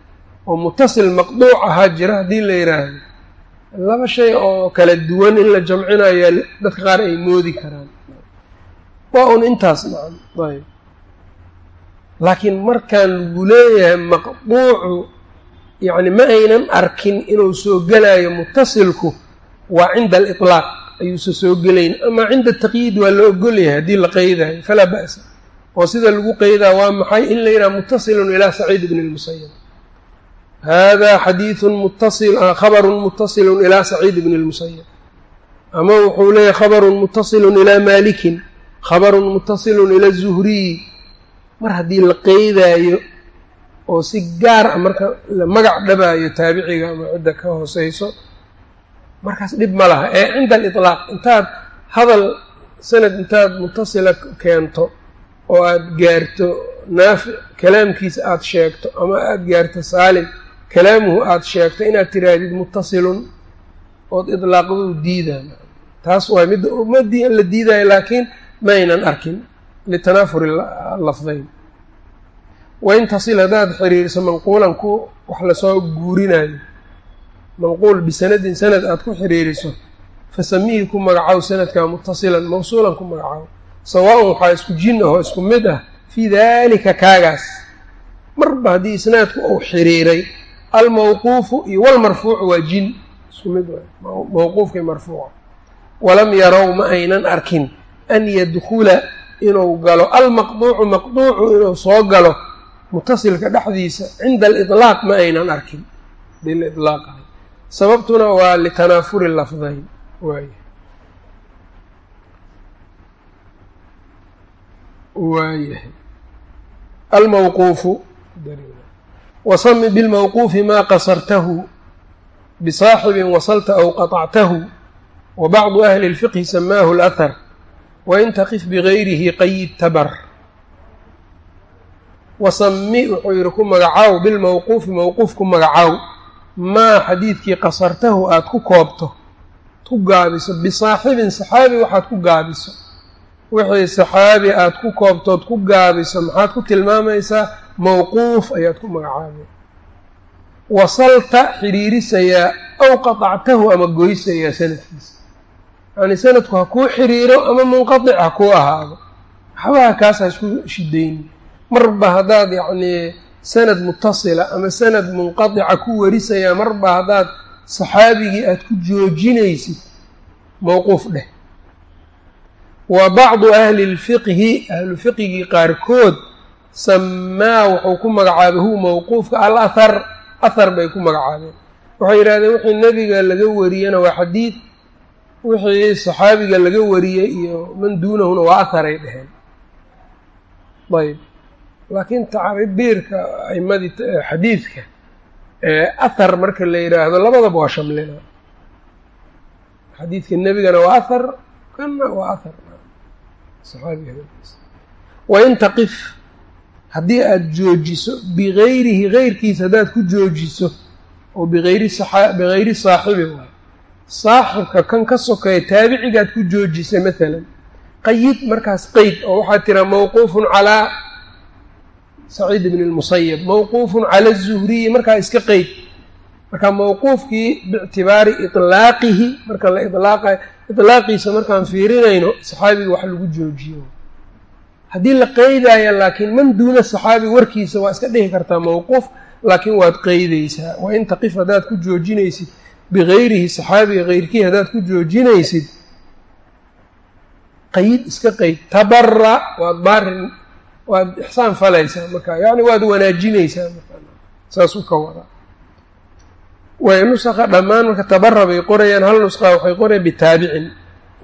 oo mutasil maqduuc ahaa jira haddii la yidhaahdo laba shay oo kala duwan in la jamcinayo dadka qaar ay moodi karaan. Waa un intaas nacan ayb laakiin markaan lagu leeyahay maqduucu yacni ma aynan arkin inuu soo gelayo mutasilku waa cinda aliطlaaq ayuusa soo gelayn ama cinda taqyiid waa la ogolyahay haddii la qeydayo falaa ba'sa. Oo sida lagu qeydaa waa maxay in la yidhaha mutasilun ilaa saciid bni lmusayab hada xadiiثun mutasil khabarun mutasilun ilaa saciid bni lmusayab ama wuxuu leeyahy khabarun mutasilun ilaa malikin khabarun mutasilun ila zuhriy mar haddii la qeydaayo oo si gaar ah marka la magac dhabaayo taabiciga ama cidda ka hooseyso markaas dhib ma laha. Ee cinda aliطlaaq intaad hadal sanad intaad mutasila keento oo aada gaarto naafic kalaamkiisa aada sheegto ama aada gaarto saalim kalaamuhu aada sheegto inaad tiraahdid mutasilun ood idlaaqduu diidaa taas waay midda ummadii la diidayo laakiin maynan arkin litanaafuri lafdayn wain tasil haddaad xiriiriso manquulan ku wax la soo guurinayo. Manquul bisanadin sanad aada ku xiriiriso fasamihi ku magacow sanadkaa mutasilan mawsuulan ku magacow sawaa-un waxaa isku jin ahoo isku mid ah fii daalika kaagaas. Marba haddii isnaadku uu xiriiray almawquufu iyo walmarfuucu waa jin isku mid mawquufkii marfuuca. Walam yarow ma aynan arkin an yadkula inuu galo. Almaqduucu maqduucu inuu soo galo mutasilka dhexdiisa cinda aliطlaaq ma aynan arkin bililaaqahay sababtuna waa litanaafuri lafdayn waay waayahay almawquufu wasami bilmawquufi maa qasartahu bisaaxibin wasalta aw qaطactahu wa bacdu ahli اlfiqhi samaahu اlahar wain taqif bigayrihi qayid tabar wasami wuxuu yihi ku magacaaw bilmawquufi mawquuf ku magacaaw. Maa xadiidkii qasartahu aada ku koobto? Ku gaabiso. Bisaaxibin saxaabi waxaad ku gaabiso. Wixii saxaabi aada ku koobtood ku gaabiso maxaad ku tilmaamaysaa? Mawquuf ayaad ku magacaabay. Wasalta xiriirisayaa aw qatactahu ama goysayaa sanadkiisa. Yacni sanadku ha kuu xiriiro ama munqadic ha kuu ahaado. Waxbaha kaas isku shidayni marba haddaad yacnii sanad mutasila ama sanad munqadica ku warisayaa marba haddaad saxaabigii aada ku joojinaysid mowquuf dheh. Wa bacdu ahli lfiqhi ahlu fiqhigii qaarkood samaa wuxuu ku magacaabay huwa mowquufka al ahar ahar bay ku magacaabeen. Waxay yidhahdeen wixii nebiga laga wariyena waa xadiid wixii saxaabiga laga wariyey iyo man duunahuna waa aharay dheheen ayb laakiin tacribiirka aimadii xadiidka ahar marka la yidhaahdo labadaba waa shamlina xadiidka nebigana waa ahar kanna waa ahar wain taqif haddii aada joojiso bigayrihi geyrkiisa haddaad ku joojiso oo bigayri saaxibi waay. Saaxibka kan ka sokeeya taabicigaad ku joojisay maalan qayid markaas qeyd oo waxaad tiraa mawquufun calaa saciid bn اlmusayab mawquufun cala الzuhriyi markaa iska qeyd marka mawquufkii biictibaari iطlaaqihi marka la ilaaqay iطlaaqiisa markaan fiirinayno saxaabiga wax lagu joojiyo haddii la qeydaya laakiin man duuna saxaabi warkiisa waa iska dhihi kartaa mawquuf laakiin waad qeydaysaa waa in taqif haddaad ku joojinaysid bigayrihi saxaabiga keyrkii haddaad ku joojinaysid qayid iska qeyd tabara waad baarin waad ixsaan falaysaa marka yacni waad wanaajinaysaa saasuu ka wadaa way nusaka dhammaan marka tabara bay qorayaan hal nusqa waxay qorayaan bitaabicin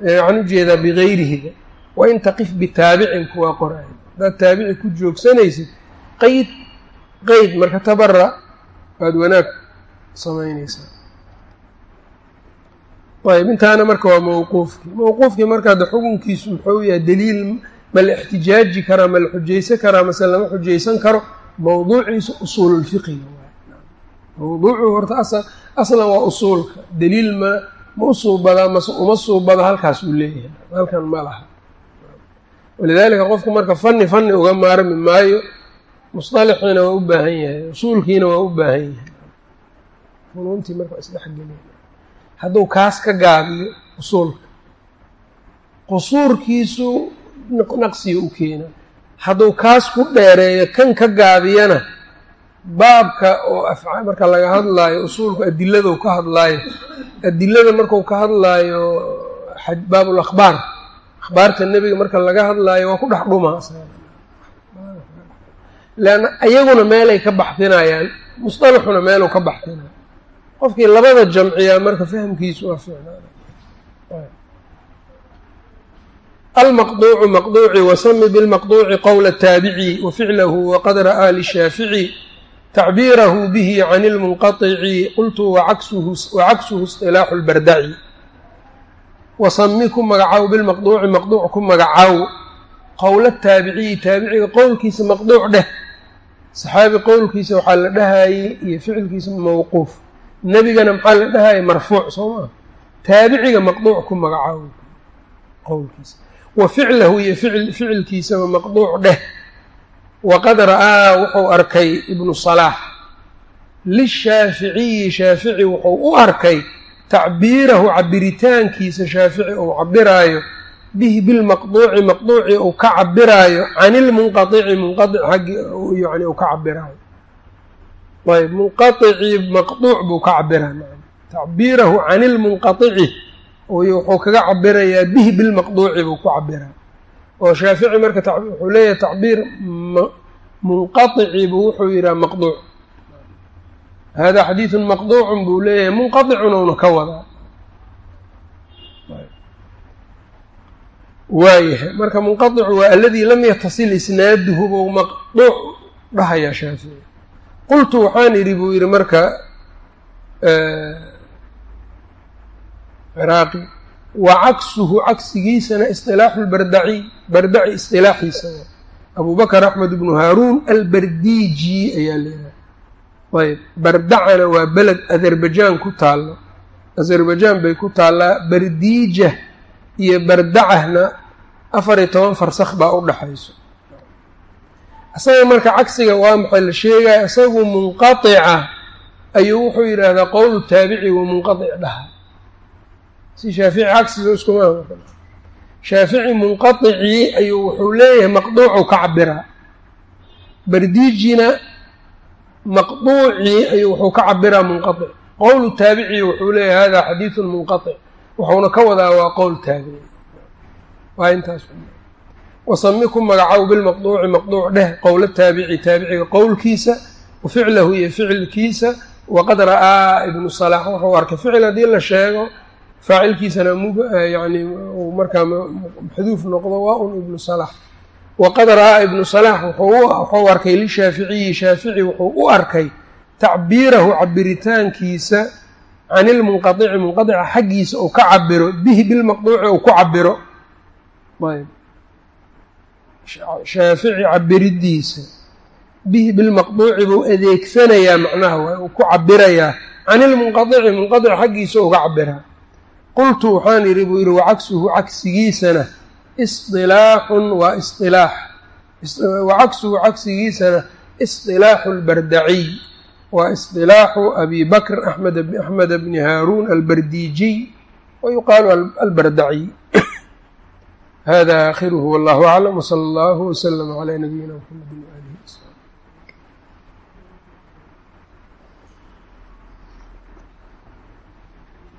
waxaan u jeedaa bigayrihiga. Wain taqif bitaabicin kuwaa qoraya haddaad taabici ku joogsanaysid qeyd qeyd marka tabara waad wanaag samaynaysaa. Ayb intaana marka waa mawquufkii. Mawquufkii marka hadda xukunkiisu muxuu yahay daliil ma la ixtijaaji karaa ma la xujaysan karaa mase lama xujaysan karo mawduuciisa usuululfiqiga mawduucu horta asal aslan waa usuulka. Daliil ma ma u suubadaa mase uma suubada halkaas uu leeyahay. Halkan ma laha. Walidaalika qofku marka fanni fanni uga maarmi maayo musطalaxiina waa u baahan yahay usuulkiina waa u baahan yahay. Funuuntii marka isdhexgeliya hadduu kaas ka gaabiyo usuulka. Qusuurkiisu naqsiga u keena. Hadduu kaas ku dheereeyo kan ka gaabiyana baabka oo marka laga hadlaayo usuulku adiladu ka hadlaayo adilada marku ka hadlaayo baabul akhbaar akhbaarta nebiga marka laga hadlaayo waa ku dhex dhumaa leanna iyaguna meelay ka baxfinayaan musطalaxuna meeluu ka baxfinaya qofkii labada jamciyaa marka fahamkiisu waa ficnaana almaqduucu maqduuci wasami bilmaqduuci qowla taabici waficlahu waqad ra'aa lishaafici tacbiirahu bihi can ilmunqaici qultu wacaksuhu isilaaxu lbardaci wasami ku magacaw bilmaqduuci maqduuc ku magacaw qowla taabiciyi taabiciga qowlkiisa maqduuc dheh saxaabi qowlkiisa waxaa la dhahayey iyo ficilkiisa mowquuf nebigana maxaa la dhahayay marfuuc soo maa taabiciga maqduuc ku magacaawey qowlkiisa wa ficlahu iyo ficilkiisaba maqduuc dheh. Waqad ra'aa wuxuu arkay ibnu salaax lishaaficiyi shaafici wuxuu u arkay tacbiirahu cabiritaankiisa shaafici uu cabiraayo bihi bilmaqduuci maqduuci uu ka cabiraayo can ilmunqaici munqaic xaggi yani uu ka cabiraayo ayb munqaicii maqduuc buu ka cabiraya tacbiirahu can ilmunqaici wuxuu kaga cabirayaa bihi bilmaqduuci buu ku cabiraya oo shaafici marka wuxuu leeyahay tacbiir munqaici buu wuxuu yidhaha maqduuc. Hada xadiidun maqduucun buu leeyahay munqaicun uuna ka wadaa. Waayahay marka munqaicu waa aladii lam yatasil isnaaduhu buu maqduuc dhahayaa shaafici. Qultu waxaan idhi buu yidhi marka ciraaqi wa cagsuhu cagsigiisana isilaaxu lbardaciy bardaci isilaaxiisa abu bakr axmed bnu haaruun albardiiji ayaa leedahay ayb bardacana waa beled azerbajaan ku taallo. Azerbajaan bay ku taallaa bardiija iyo bardacahna afar iyo toban farsakh baa u dhaxayso. Isaga marka cagsiga waa maxay la sheegaya isagu munqaica ayuu wuxuu yidhaahdaa qowlu taabici wa munqaic dhaha si shaafici cagsiga iskuma shaafici munqaicii ayuu wuxuu leeyahay maqduucu ka cabiraa bardiijina maqduucii ayuu wuxuu ka cabiraa munqaic qowlu taabici wuxuu leeyahay hada xadiidun munqaic wuxuuna ka wadaa waa qowl taabici. Waa intaas wasami ku magacow bilmaqduuci maqduuc dheh qowla taabici taabiciga qowlkiisa wa iyo ficilkiisa. Waqad ra'aa ibnu salaax wuxuu arkay ficil haddii la sheego faacilkiisana yani uu markaa maxduuf noqdo waa un ibnu salaax waqad ra'aa ibnu salaax wuxuu arkay lishaaficiyi shaafici wuxuu u arkay tacbiirahu cabiritaankiisa can ilmunqaici munqaica xaggiisa uu ka cabiro bihi bilmaqduuci uu ku cabiro shaafici cabiridiisa bihi bilmaqduuci buu adeegsanayaa macnaha waay uu ku cabirayaa can ilmunqaici munqaic xaggiisa uga cabiraa qultu waxaan yidhi buu yidhi wacagsuhu cagsigiisana isilaaxun waa isilaax wacagsuhu cagsigiisana isilaaxu lbardaciy waa isilaaxu abi bakr axmed bni haaruun albardiijiy wayuqaalu albardaciy. Hada aakhiruhu wallahu aclam wsala allahu wslama calaa nabiyina mxamedi